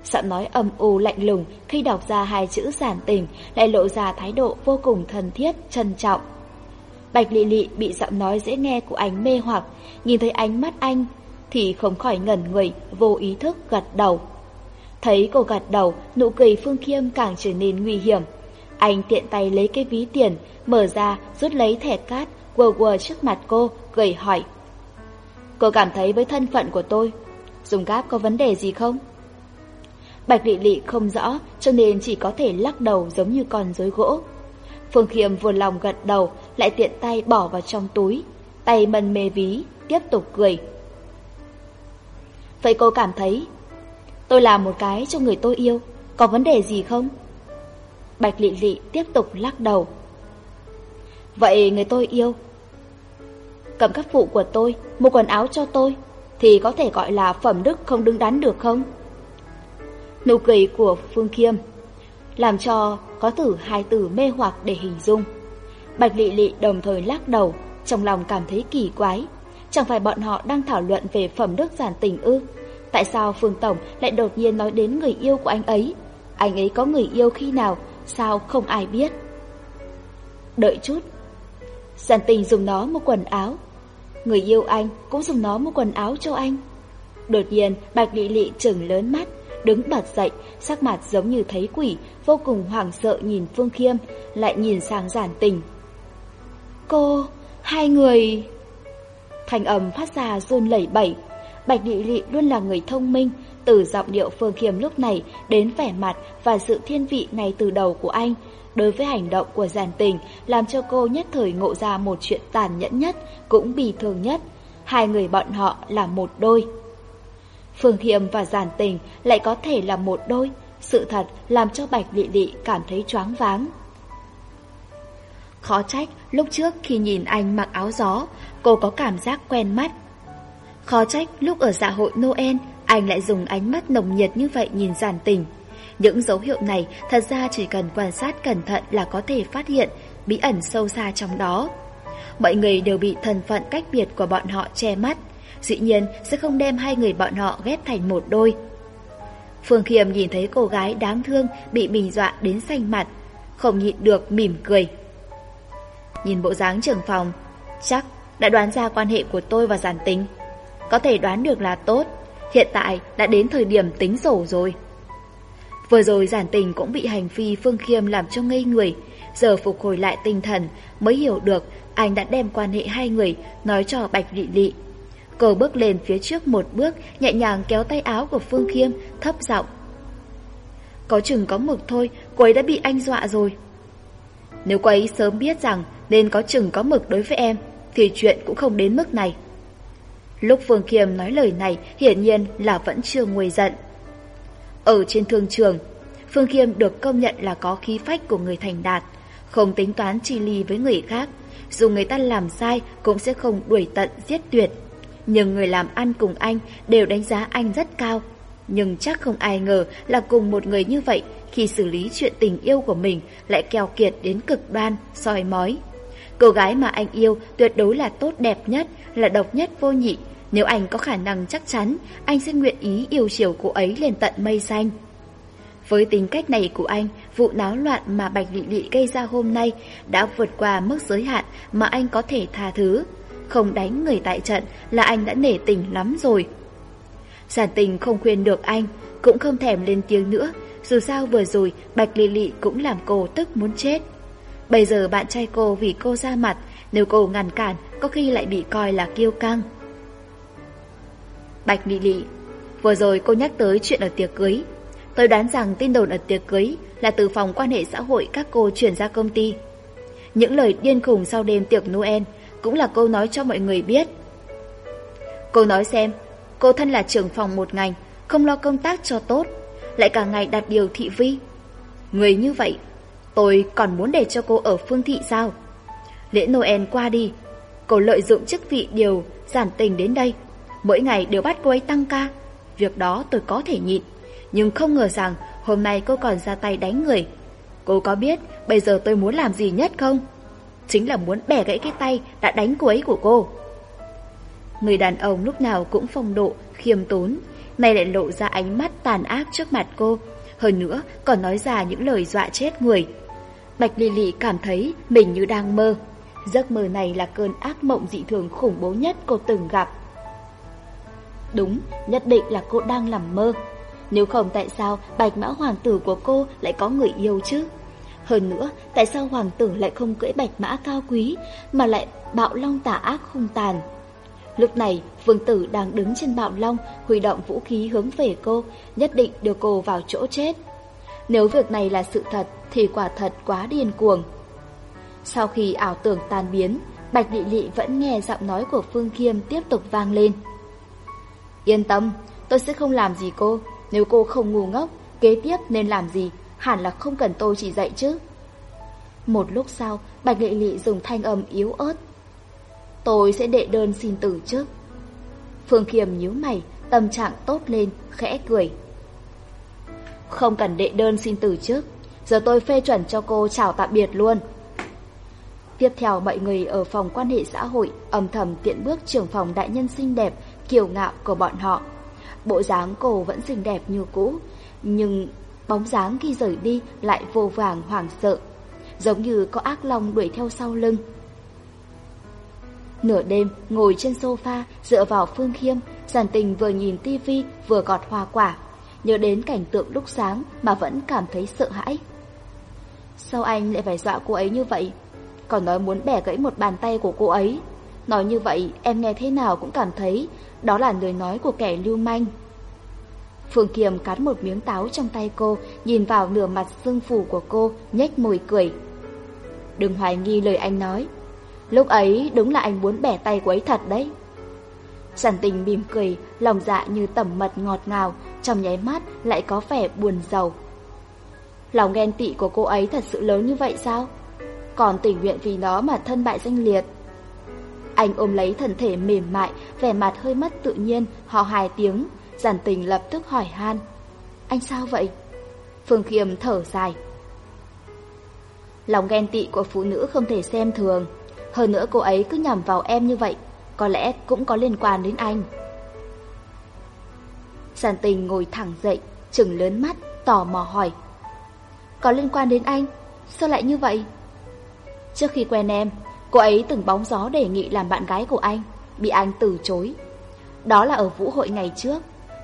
giọng nói âm u lạnh lùng khi đọc ra hai chữ giản tình lại lộ ra thái độ vô cùng thân thiết, trân trọng. Bạch Lị Lị bị giọng nói dễ nghe của anh mê hoặc, nhìn thấy ánh mắt anh thì không khỏi ngẩn người, vô ý thức gật đầu. Thấy cô gật đầu, nụ cười Phương Khiêm càng trở nên nguy hiểm. Anh tiện tay lấy cái ví tiền, mở ra, rút lấy thẻ cát, quờ quờ trước mặt cô, cười hỏi. Cô cảm thấy với thân phận của tôi, dùng cáp có vấn đề gì không? Bạch Lị Lị không rõ cho nên chỉ có thể lắc đầu giống như con rối gỗ. Phương Khiêm vừa lòng gật đầu lại tiện tay bỏ vào trong túi, tay mân mê ví, tiếp tục cười. Vậy cô cảm thấy tôi làm một cái cho người tôi yêu, có vấn đề gì không? Bạch Lị Lị tiếp tục lắc đầu. Vậy người tôi yêu Cầm các phụ của tôi Mua quần áo cho tôi Thì có thể gọi là phẩm đức không đứng đắn được không nụ cười của Phương Khiêm, làm cho có tử hai từ mê hoặc để hình dung. Bạch Lị Lị đồng thời lắc đầu, trong lòng cảm thấy kỳ quái. Chẳng phải bọn họ đang thảo luận về phẩm đức giản tình ư? Tại sao Phương Tổng lại đột nhiên nói đến người yêu của anh ấy? Anh ấy có người yêu khi nào? Sao không ai biết? Đợi chút. Giản tình dùng nó một quần áo. Người yêu anh cũng dùng nó một quần áo cho anh. Đột nhiên, Bạch Lị Lị trừng lớn mắt, đứng bật dậy, sắc mặt giống như thấy quỷ, vô cùng hoảng sợ nhìn Phương Khiêm, lại nhìn sang giản tình. Cô, hai người... Thành âm phát ra run lẩy bẩy. Bạch Địa Lị luôn là người thông minh, từ giọng điệu Phương Khiêm lúc này đến vẻ mặt và sự thiên vị ngay từ đầu của anh, đối với hành động của giản tình làm cho cô nhất thời ngộ ra một chuyện tàn nhẫn nhất, cũng bì thường nhất. Hai người bọn họ là một đôi. Phương Thiêm và Giản Tình lại có thể là một đôi, sự thật làm cho Bạch Lị Lị cảm thấy choáng váng. Khó trách lúc trước khi nhìn anh mặc áo gió, cô có cảm giác quen mắt. Khó trách lúc ở dạ hội Noel, anh lại dùng ánh mắt nồng nhiệt như vậy nhìn Giản Tình. Những dấu hiệu này thật ra chỉ cần quan sát cẩn thận là có thể phát hiện bí ẩn sâu xa trong đó. Mọi người đều bị thần phận cách biệt của bọn họ che mắt dĩ nhiên sẽ không đem hai người bọn họ ghép thành một đôi. Phương Khiêm nhìn thấy cô gái đáng thương bị bình dọa đến xanh mặt, không nhịn được mỉm cười. Nhìn bộ dáng trưởng phòng, chắc đã đoán ra quan hệ của tôi và giản tính. Có thể đoán được là tốt, hiện tại đã đến thời điểm tính sổ rồi. Vừa rồi giản tình cũng bị hành vi Phương Khiêm làm cho ngây người, giờ phục hồi lại tinh thần mới hiểu được anh đã đem quan hệ hai người nói cho Bạch Lị Lị. Cô bước lên phía trước một bước, nhẹ nhàng kéo tay áo của Phương Khiêm, thấp giọng. Có chừng có mực thôi, cô ấy đã bị anh dọa rồi. Nếu cô ấy sớm biết rằng nên có chừng có mực đối với em, thì chuyện cũng không đến mức này. Lúc Phương Khiêm nói lời này hiển nhiên là vẫn chưa nguôi giận. Ở trên thương trường, Phương Khiêm được công nhận là có khí phách của người thành đạt, không tính toán chi ly với người khác. Dù người ta làm sai cũng sẽ không đuổi tận giết tuyệt nhưng người làm ăn cùng anh đều đánh giá anh rất cao. Nhưng chắc không ai ngờ là cùng một người như vậy khi xử lý chuyện tình yêu của mình lại keo kiệt đến cực đoan, soi mói. Cô gái mà anh yêu tuyệt đối là tốt đẹp nhất, là độc nhất vô nhị. Nếu anh có khả năng chắc chắn, anh sẽ nguyện ý yêu chiều cô ấy lên tận mây xanh. Với tính cách này của anh, vụ náo loạn mà Bạch Lị Lị gây ra hôm nay đã vượt qua mức giới hạn mà anh có thể tha thứ không đánh người tại trận là anh đã nể tình lắm rồi. Giản tình không khuyên được anh, cũng không thèm lên tiếng nữa, dù sao vừa rồi Bạch Lị Lị cũng làm cô tức muốn chết. Bây giờ bạn trai cô vì cô ra mặt, nếu cô ngăn cản có khi lại bị coi là kiêu căng. Bạch Lị Lị Vừa rồi cô nhắc tới chuyện ở tiệc cưới. Tôi đoán rằng tin đồn ở tiệc cưới là từ phòng quan hệ xã hội các cô chuyển ra công ty. Những lời điên khùng sau đêm tiệc Noel cũng là cô nói cho mọi người biết. Cô nói xem, cô thân là trưởng phòng một ngành, không lo công tác cho tốt, lại cả ngày đặt điều thị vi. Người như vậy, tôi còn muốn để cho cô ở phương thị sao? Lễ Noel qua đi, cô lợi dụng chức vị điều giản tình đến đây, mỗi ngày đều bắt cô ấy tăng ca. Việc đó tôi có thể nhịn, nhưng không ngờ rằng hôm nay cô còn ra tay đánh người. Cô có biết bây giờ tôi muốn làm gì nhất không? chính là muốn bẻ gãy cái tay đã đánh cô ấy của cô. Người đàn ông lúc nào cũng phong độ, khiêm tốn, nay lại lộ ra ánh mắt tàn ác trước mặt cô, hơn nữa còn nói ra những lời dọa chết người. Bạch Lily Lị cảm thấy mình như đang mơ. Giấc mơ này là cơn ác mộng dị thường khủng bố nhất cô từng gặp. Đúng, nhất định là cô đang nằm mơ. Nếu không tại sao Bạch Mã Hoàng tử của cô lại có người yêu chứ? Hơn nữa, tại sao hoàng tử lại không cưỡi bạch mã cao quý, mà lại bạo long tà ác hung tàn? Lúc này, vương tử đang đứng trên bạo long, huy động vũ khí hướng về cô, nhất định đưa cô vào chỗ chết. Nếu việc này là sự thật, thì quả thật quá điên cuồng. Sau khi ảo tưởng tan biến, Bạch Lị Lị vẫn nghe giọng nói của Phương Khiêm tiếp tục vang lên. Yên tâm, tôi sẽ không làm gì cô, nếu cô không ngu ngốc, kế tiếp nên làm gì hẳn là không cần tôi chỉ dạy chứ. Một lúc sau, Bạch Lệ Lị dùng thanh âm yếu ớt. Tôi sẽ đệ đơn xin từ trước. Phương Kiềm nhíu mày, tâm trạng tốt lên, khẽ cười. Không cần đệ đơn xin từ trước, giờ tôi phê chuẩn cho cô chào tạm biệt luôn. Tiếp theo mọi người ở phòng quan hệ xã hội âm thầm tiện bước trưởng phòng đại nhân xinh đẹp, kiều ngạo của bọn họ. Bộ dáng cô vẫn xinh đẹp như cũ, nhưng bóng dáng khi rời đi lại vô vàng hoảng sợ, giống như có ác long đuổi theo sau lưng. Nửa đêm, ngồi trên sofa, dựa vào Phương Khiêm, giản tình vừa nhìn tivi vừa gọt hoa quả, nhớ đến cảnh tượng lúc sáng mà vẫn cảm thấy sợ hãi. Sao anh lại phải dọa cô ấy như vậy? Còn nói muốn bẻ gãy một bàn tay của cô ấy. Nói như vậy, em nghe thế nào cũng cảm thấy đó là lời nói của kẻ lưu manh. Phương Kiềm cắn một miếng táo trong tay cô, nhìn vào nửa mặt xương phủ của cô, nhếch môi cười. Đừng hoài nghi lời anh nói. Lúc ấy đúng là anh muốn bẻ tay của ấy thật đấy. Trần tình mỉm cười, lòng dạ như tẩm mật ngọt ngào, trong nháy mắt lại có vẻ buồn giàu. Lòng ghen tị của cô ấy thật sự lớn như vậy sao? Còn tình nguyện vì nó mà thân bại danh liệt. Anh ôm lấy thân thể mềm mại, vẻ mặt hơi mất tự nhiên, hò hài tiếng, Giản tình lập tức hỏi han. Anh sao vậy? Phương Khiêm thở dài. Lòng ghen tị của phụ nữ không thể xem thường. Hơn nữa cô ấy cứ nhằm vào em như vậy, Có lẽ cũng có liên quan đến anh. Giản tình ngồi thẳng dậy, Trừng lớn mắt, tò mò hỏi. Có liên quan đến anh? Sao lại như vậy? Trước khi quen em, Cô ấy từng bóng gió đề nghị làm bạn gái của anh, Bị anh từ chối. Đó là ở vũ hội ngày trước.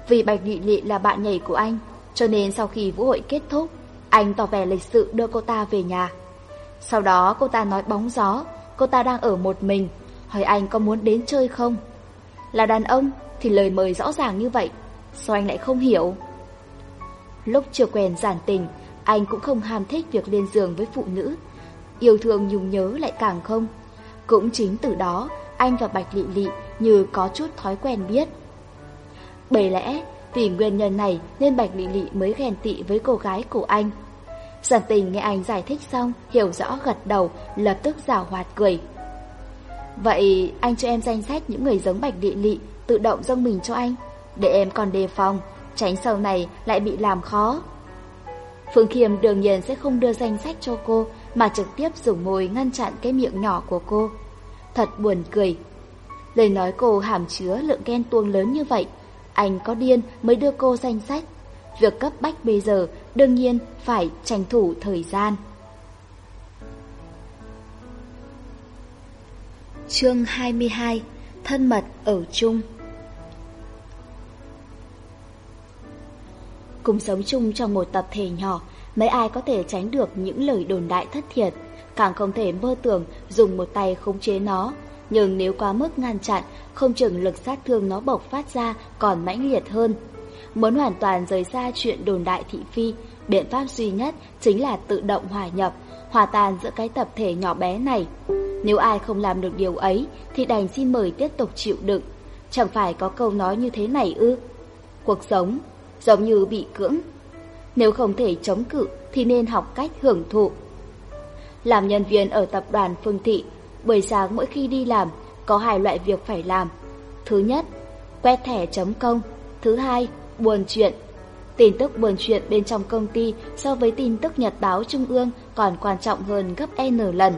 Vì Bạch Nhụy lị là bạn nhảy của anh, cho nên sau khi vũ hội kết thúc, anh tỏ vẻ lịch sự đưa cô ta về nhà. Sau đó cô ta nói bóng gió, cô ta đang ở một mình, hỏi anh có muốn đến chơi không? Là đàn ông thì lời mời rõ ràng như vậy, sao anh lại không hiểu? Lúc chưa quen giản tình, anh cũng không ham thích việc lên giường với phụ nữ. Yêu thương nhung nhớ lại càng không. Cũng chính từ đó, anh và Bạch Lị Lị như có chút thói quen biết. Bởi lẽ, vì nguyên nhân này nên Bạch Lị Lị mới ghen tị với cô gái của anh. Giản tình nghe anh giải thích xong, hiểu rõ gật đầu, lập tức rào hoạt cười. Vậy anh cho em danh sách những người giống Bạch Lị Lị, tự động dâng mình cho anh, để em còn đề phòng, tránh sau này lại bị làm khó. Phương Khiêm đương nhiên sẽ không đưa danh sách cho cô, mà trực tiếp dùng môi ngăn chặn cái miệng nhỏ của cô. Thật buồn cười. Lời nói cô hàm chứa lượng ghen tuông lớn như vậy, anh có điên mới đưa cô danh sách. Việc cấp bách bây giờ đương nhiên phải tranh thủ thời gian. Chương 22 Thân mật ở chung Cùng sống chung trong một tập thể nhỏ, mấy ai có thể tránh được những lời đồn đại thất thiệt, càng không thể mơ tưởng dùng một tay khống chế nó nhưng nếu quá mức ngăn chặn, không chừng lực sát thương nó bộc phát ra còn mãnh liệt hơn. Muốn hoàn toàn rời xa chuyện đồn đại thị phi, biện pháp duy nhất chính là tự động hòa nhập, hòa tan giữa cái tập thể nhỏ bé này. Nếu ai không làm được điều ấy thì đành xin mời tiếp tục chịu đựng. Chẳng phải có câu nói như thế này ư? Cuộc sống giống như bị cưỡng. Nếu không thể chống cự thì nên học cách hưởng thụ. Làm nhân viên ở tập đoàn Phương Thị Buổi sáng mỗi khi đi làm, có hai loại việc phải làm. Thứ nhất, quét thẻ chấm công. Thứ hai, buồn chuyện. Tin tức buồn chuyện bên trong công ty so với tin tức nhật báo trung ương còn quan trọng hơn gấp N lần.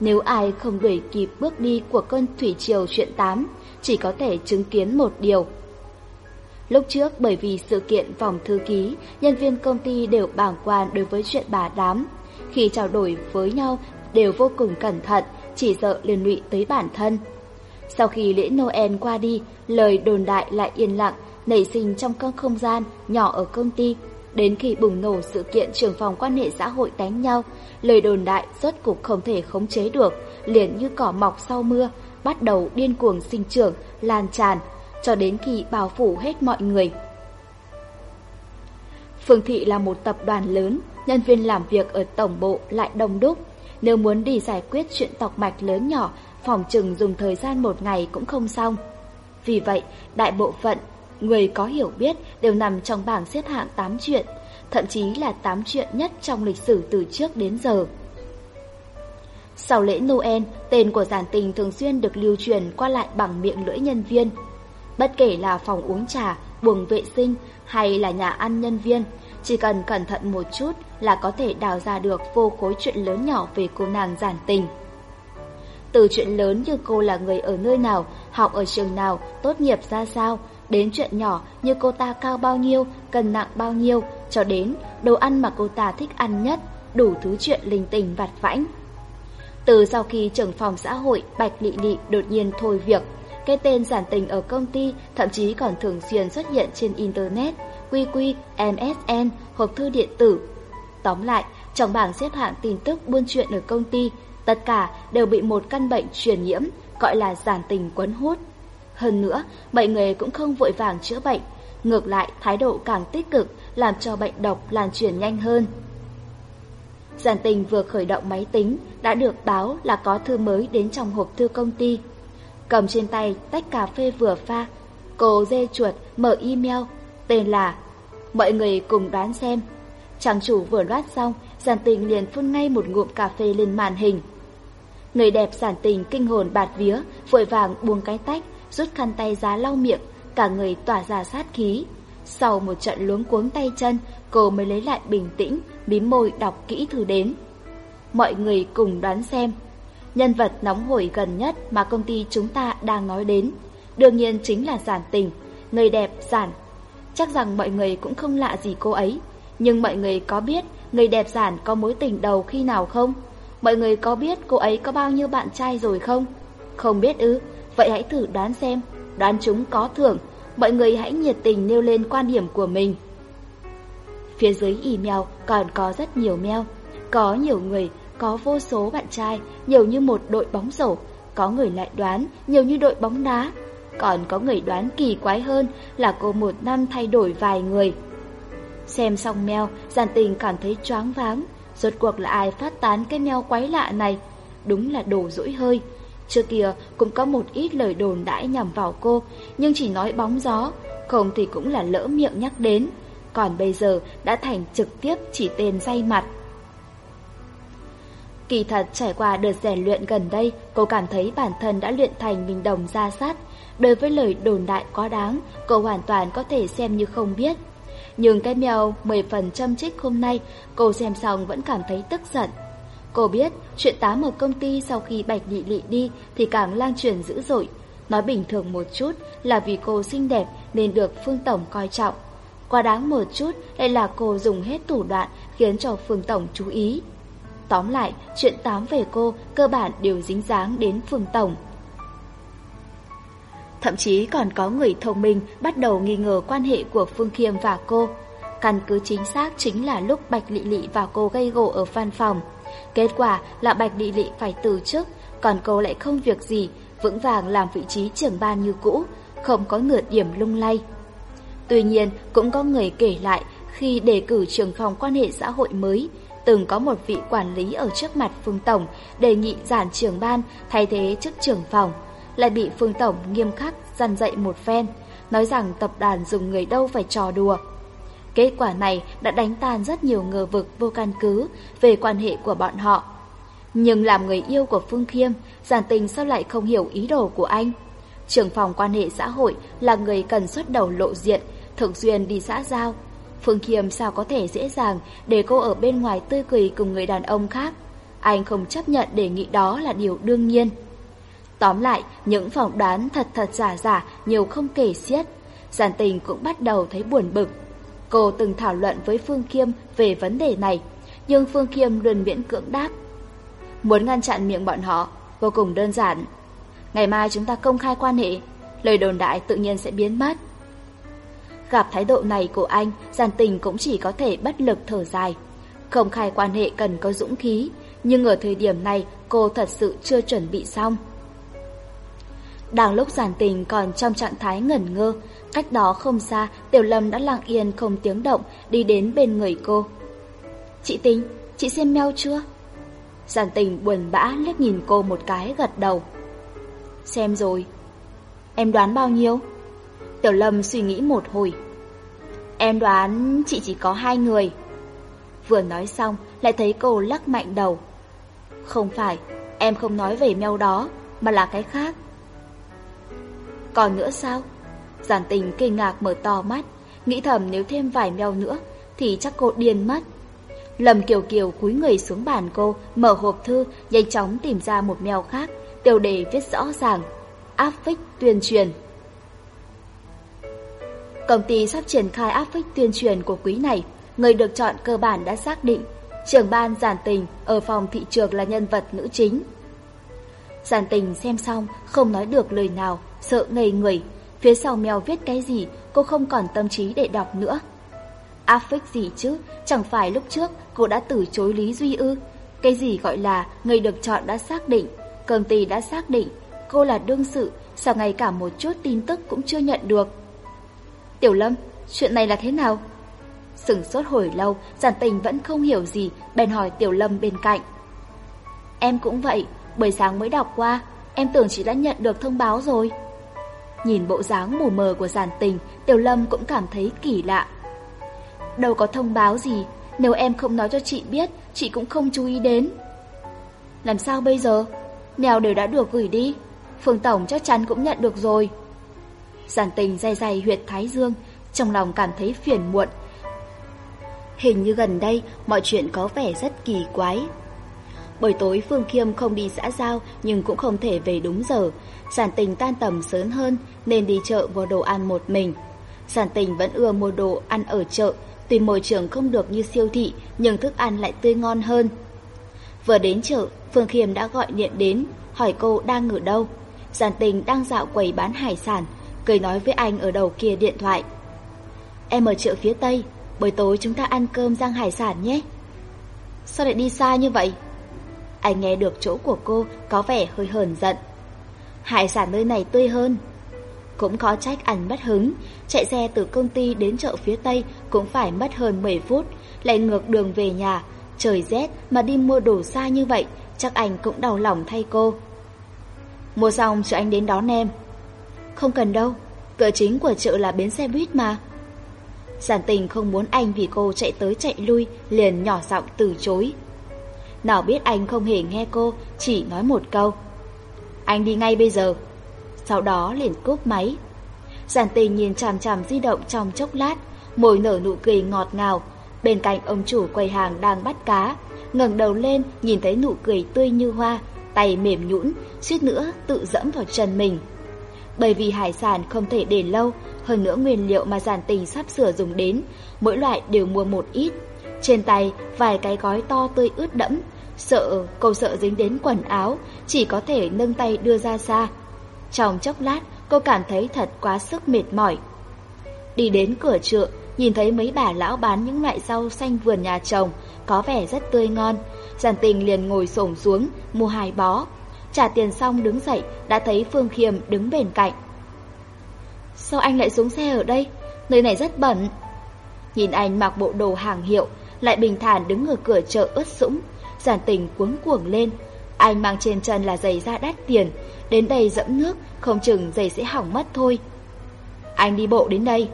Nếu ai không đuổi kịp bước đi của cơn thủy triều chuyện 8, chỉ có thể chứng kiến một điều. Lúc trước bởi vì sự kiện phòng thư ký, nhân viên công ty đều bàng quan đối với chuyện bà đám. Khi trao đổi với nhau đều vô cùng cẩn thận, chỉ sợ liên lụy tới bản thân. Sau khi lễ Noel qua đi, lời đồn đại lại yên lặng, nảy sinh trong các không gian nhỏ ở công ty. Đến khi bùng nổ sự kiện trưởng phòng quan hệ xã hội đánh nhau, lời đồn đại rốt cục không thể khống chế được, liền như cỏ mọc sau mưa, bắt đầu điên cuồng sinh trưởng, lan tràn, cho đến khi bao phủ hết mọi người. Phương Thị là một tập đoàn lớn, nhân viên làm việc ở tổng bộ lại đông đúc, nếu muốn đi giải quyết chuyện tọc mạch lớn nhỏ, phòng trừng dùng thời gian một ngày cũng không xong. Vì vậy, đại bộ phận, người có hiểu biết đều nằm trong bảng xếp hạng 8 chuyện, thậm chí là 8 chuyện nhất trong lịch sử từ trước đến giờ. Sau lễ Noel, tên của giản tình thường xuyên được lưu truyền qua lại bằng miệng lưỡi nhân viên. Bất kể là phòng uống trà, buồng vệ sinh hay là nhà ăn nhân viên, chỉ cần cẩn thận một chút là có thể đào ra được vô khối chuyện lớn nhỏ về cô nàng giản tình. Từ chuyện lớn như cô là người ở nơi nào, học ở trường nào, tốt nghiệp ra sao, đến chuyện nhỏ như cô ta cao bao nhiêu, cân nặng bao nhiêu, cho đến đồ ăn mà cô ta thích ăn nhất, đủ thứ chuyện linh tinh vặt vãnh. Từ sau khi trưởng phòng xã hội Bạch Lị Lị đột nhiên thôi việc, cái tên giản tình ở công ty thậm chí còn thường xuyên xuất hiện trên Internet – QQMSN, hộp thư điện tử. Tóm lại, trong bảng xếp hạng tin tức buôn chuyện ở công ty, tất cả đều bị một căn bệnh truyền nhiễm gọi là giản tình quấn hút. Hơn nữa, bệnh người cũng không vội vàng chữa bệnh, ngược lại thái độ càng tích cực làm cho bệnh độc lan truyền nhanh hơn. Giản tình vừa khởi động máy tính đã được báo là có thư mới đến trong hộp thư công ty. Cầm trên tay tách cà phê vừa pha, cô dê chuột mở email tên là Mọi người cùng đoán xem. Chàng chủ vừa đoán xong, giản tình liền phun ngay một ngụm cà phê lên màn hình. Người đẹp giản tình kinh hồn bạt vía, vội vàng buông cái tách, rút khăn tay giá lau miệng, cả người tỏa ra sát khí. Sau một trận luống cuống tay chân, cô mới lấy lại bình tĩnh, bím môi đọc kỹ thử đến. Mọi người cùng đoán xem. Nhân vật nóng hổi gần nhất mà công ty chúng ta đang nói đến, đương nhiên chính là giản tình, người đẹp giản Chắc rằng mọi người cũng không lạ gì cô ấy. Nhưng mọi người có biết Người đẹp giản có mối tình đầu khi nào không? Mọi người có biết cô ấy có bao nhiêu bạn trai rồi không? Không biết ư? Vậy hãy thử đoán xem. Đoán chúng có thưởng. Mọi người hãy nhiệt tình nêu lên quan điểm của mình. Phía dưới email còn có rất nhiều mèo Có nhiều người, Có vô số bạn trai, Nhiều như một đội bóng rổ. Có người lại đoán, Nhiều như đội bóng đá còn có người đoán kỳ quái hơn là cô một năm thay đổi vài người. Xem xong mèo giàn tình cảm thấy choáng váng, rốt cuộc là ai phát tán cái mèo quái lạ này, đúng là đồ dỗi hơi. Trước kia cũng có một ít lời đồn đãi nhằm vào cô, nhưng chỉ nói bóng gió, không thì cũng là lỡ miệng nhắc đến, còn bây giờ đã thành trực tiếp chỉ tên dây mặt. Kỳ thật trải qua đợt rèn luyện gần đây, cô cảm thấy bản thân đã luyện thành mình đồng ra sát, Đối với lời đồn đại quá đáng, cậu hoàn toàn có thể xem như không biết. Nhưng cái mèo 10 phần châm trích hôm nay, cô xem xong vẫn cảm thấy tức giận. Cô biết chuyện tám ở công ty sau khi Bạch Nhị Lị đi thì càng lan truyền dữ dội. Nói bình thường một chút là vì cô xinh đẹp nên được Phương Tổng coi trọng. Quá đáng một chút lại là cô dùng hết thủ đoạn khiến cho Phương Tổng chú ý. Tóm lại, chuyện tám về cô cơ bản đều dính dáng đến Phương Tổng. Thậm chí còn có người thông minh bắt đầu nghi ngờ quan hệ của Phương Khiêm và cô. Căn cứ chính xác chính là lúc Bạch Lị Lị và cô gây gổ ở văn phòng. Kết quả là Bạch Lị Lị phải từ chức, còn cô lại không việc gì, vững vàng làm vị trí trưởng ban như cũ, không có ngược điểm lung lay. Tuy nhiên, cũng có người kể lại khi đề cử trưởng phòng quan hệ xã hội mới, từng có một vị quản lý ở trước mặt Phương Tổng đề nghị giản trưởng ban thay thế chức trưởng phòng lại bị Phương Tổng nghiêm khắc dằn dạy một phen, nói rằng tập đoàn dùng người đâu phải trò đùa. Kết quả này đã đánh tan rất nhiều ngờ vực vô căn cứ về quan hệ của bọn họ. Nhưng làm người yêu của Phương Khiêm, giản tình sao lại không hiểu ý đồ của anh? Trưởng phòng quan hệ xã hội là người cần xuất đầu lộ diện, thường xuyên đi xã giao. Phương Khiêm sao có thể dễ dàng để cô ở bên ngoài tươi cười cùng người đàn ông khác? Anh không chấp nhận đề nghị đó là điều đương nhiên. Tóm lại, những phỏng đoán thật thật giả giả nhiều không kể xiết. Giản tình cũng bắt đầu thấy buồn bực. Cô từng thảo luận với Phương Kiêm về vấn đề này, nhưng Phương Kiêm luôn miễn cưỡng đáp. Muốn ngăn chặn miệng bọn họ, vô cùng đơn giản. Ngày mai chúng ta công khai quan hệ, lời đồn đại tự nhiên sẽ biến mất. Gặp thái độ này của anh, giản tình cũng chỉ có thể bất lực thở dài. Công khai quan hệ cần có dũng khí, nhưng ở thời điểm này cô thật sự chưa chuẩn bị xong. Đang lúc giản tình còn trong trạng thái ngẩn ngơ, cách đó không xa, Tiểu Lâm đã lặng yên không tiếng động đi đến bên người cô. Chị Tình, chị xem meo chưa? Giản tình buồn bã liếc nhìn cô một cái gật đầu. Xem rồi. Em đoán bao nhiêu? Tiểu Lâm suy nghĩ một hồi. Em đoán chị chỉ có hai người. Vừa nói xong lại thấy cô lắc mạnh đầu. Không phải, em không nói về meo đó, mà là cái khác. Còn nữa sao? Giản tình kinh ngạc mở to mắt, nghĩ thầm nếu thêm vài mèo nữa thì chắc cô điên mất. lầm Kiều Kiều cúi người xuống bàn cô, mở hộp thư, nhanh chóng tìm ra một mèo khác, tiêu đề viết rõ ràng, áp phích tuyên truyền. Công ty sắp triển khai áp phích tuyên truyền của quý này, người được chọn cơ bản đã xác định, trưởng ban giản tình ở phòng thị trường là nhân vật nữ chính. Giản tình xem xong, không nói được lời nào, sợ ngây người. Phía sau mèo viết cái gì, cô không còn tâm trí để đọc nữa. Áp phích gì chứ, chẳng phải lúc trước cô đã từ chối Lý Duy ư. Cái gì gọi là người được chọn đã xác định, công ty đã xác định, cô là đương sự, sao ngày cả một chút tin tức cũng chưa nhận được. Tiểu Lâm, chuyện này là thế nào? Sửng sốt hồi lâu, giản tình vẫn không hiểu gì, bèn hỏi Tiểu Lâm bên cạnh. Em cũng vậy, buổi sáng mới đọc qua, em tưởng chị đã nhận được thông báo rồi. Nhìn bộ dáng mù mờ của giản tình, Tiểu Lâm cũng cảm thấy kỳ lạ. Đâu có thông báo gì, nếu em không nói cho chị biết, chị cũng không chú ý đến. Làm sao bây giờ? mèo đều đã được gửi đi, Phương Tổng chắc chắn cũng nhận được rồi. Giản tình dày dày huyệt Thái Dương, trong lòng cảm thấy phiền muộn. Hình như gần đây mọi chuyện có vẻ rất kỳ quái, bởi tối Phương Kiêm không đi xã giao nhưng cũng không thể về đúng giờ. Sản tình tan tầm sớm hơn nên đi chợ mua đồ ăn một mình. Sản tình vẫn ưa mua đồ ăn ở chợ, tuy môi trường không được như siêu thị nhưng thức ăn lại tươi ngon hơn. Vừa đến chợ, Phương Kiêm đã gọi điện đến, hỏi cô đang ở đâu. Giản tình đang dạo quầy bán hải sản, cười nói với anh ở đầu kia điện thoại. Em ở chợ phía Tây, buổi tối chúng ta ăn cơm rang hải sản nhé. Sao lại đi xa như vậy? anh nghe được chỗ của cô có vẻ hơi hờn giận. Hải sản nơi này tươi hơn. Cũng có trách ảnh bất hứng, chạy xe từ công ty đến chợ phía Tây cũng phải mất hơn 10 phút, lại ngược đường về nhà, trời rét mà đi mua đồ xa như vậy, chắc anh cũng đau lòng thay cô. Mua xong cho anh đến đón em. Không cần đâu, cửa chính của chợ là bến xe buýt mà. Giản tình không muốn anh vì cô chạy tới chạy lui, liền nhỏ giọng từ chối. Nào biết anh không hề nghe cô, chỉ nói một câu. Anh đi ngay bây giờ. Sau đó liền cúp máy. Giản tình nhìn chằm chằm di động trong chốc lát, môi nở nụ cười ngọt ngào. Bên cạnh ông chủ quầy hàng đang bắt cá, ngẩng đầu lên nhìn thấy nụ cười tươi như hoa, tay mềm nhũn, suýt nữa tự dẫm vào chân mình. Bởi vì hải sản không thể để lâu, hơn nữa nguyên liệu mà giản tình sắp sửa dùng đến, mỗi loại đều mua một ít. Trên tay, vài cái gói to tươi ướt đẫm, Sợ cô sợ dính đến quần áo Chỉ có thể nâng tay đưa ra xa. Trong chốc lát cô cảm thấy thật quá sức mệt mỏi. Đi đến cửa chợ Nhìn thấy mấy bà lão bán những loại rau xanh vườn nhà chồng Có vẻ rất tươi ngon. Giản tình liền ngồi xổm xuống Mua hai bó. Trả tiền xong đứng dậy Đã thấy Phương Khiêm đứng bên cạnh. Sao anh lại xuống xe ở đây? Nơi này rất bẩn. Nhìn anh mặc bộ đồ hàng hiệu lại bình thản đứng ở cửa chợ ướt sũng, giản tình cuống cuồng lên. Anh mang trên chân là giày da đắt tiền, đến đây dẫm nước, không chừng giày sẽ hỏng mất thôi. Anh đi bộ đến đây.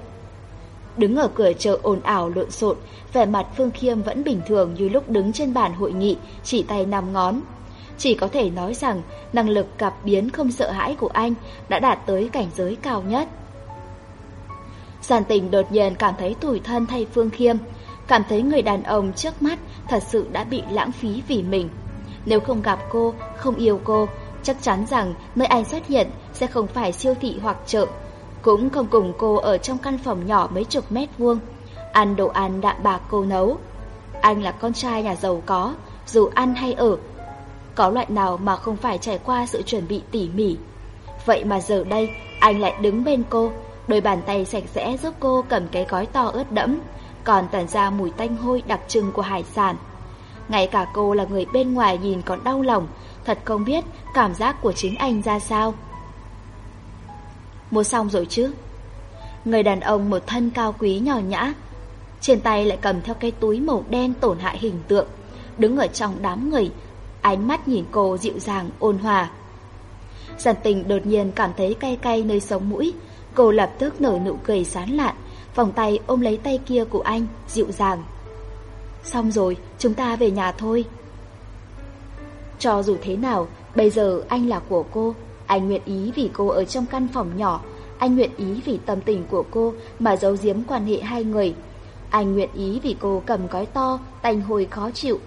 Đứng ở cửa chợ ồn ào lộn xộn, vẻ mặt Phương Khiêm vẫn bình thường như lúc đứng trên bàn hội nghị, chỉ tay nằm ngón. Chỉ có thể nói rằng năng lực cặp biến không sợ hãi của anh đã đạt tới cảnh giới cao nhất. Giản tình đột nhiên cảm thấy tủi thân thay Phương Khiêm, cảm thấy người đàn ông trước mắt thật sự đã bị lãng phí vì mình. Nếu không gặp cô, không yêu cô, chắc chắn rằng nơi anh xuất hiện sẽ không phải siêu thị hoặc chợ, cũng không cùng cô ở trong căn phòng nhỏ mấy chục mét vuông, ăn đồ ăn đạm bạc cô nấu. Anh là con trai nhà giàu có, dù ăn hay ở, có loại nào mà không phải trải qua sự chuẩn bị tỉ mỉ. Vậy mà giờ đây, anh lại đứng bên cô, đôi bàn tay sạch sẽ giúp cô cầm cái gói to ướt đẫm, còn tản ra mùi tanh hôi đặc trưng của hải sản. Ngay cả cô là người bên ngoài nhìn còn đau lòng, thật không biết cảm giác của chính anh ra sao. Mua xong rồi chứ? Người đàn ông một thân cao quý nhỏ nhã, trên tay lại cầm theo cái túi màu đen tổn hại hình tượng, đứng ở trong đám người, ánh mắt nhìn cô dịu dàng ôn hòa. Giản tình đột nhiên cảm thấy cay cay nơi sống mũi, cô lập tức nở nụ cười sán lạn, vòng tay ôm lấy tay kia của anh, dịu dàng. Xong rồi, chúng ta về nhà thôi. Cho dù thế nào, bây giờ anh là của cô, anh nguyện ý vì cô ở trong căn phòng nhỏ, anh nguyện ý vì tâm tình của cô mà giấu giếm quan hệ hai người. Anh nguyện ý vì cô cầm gói to, tành hồi khó chịu.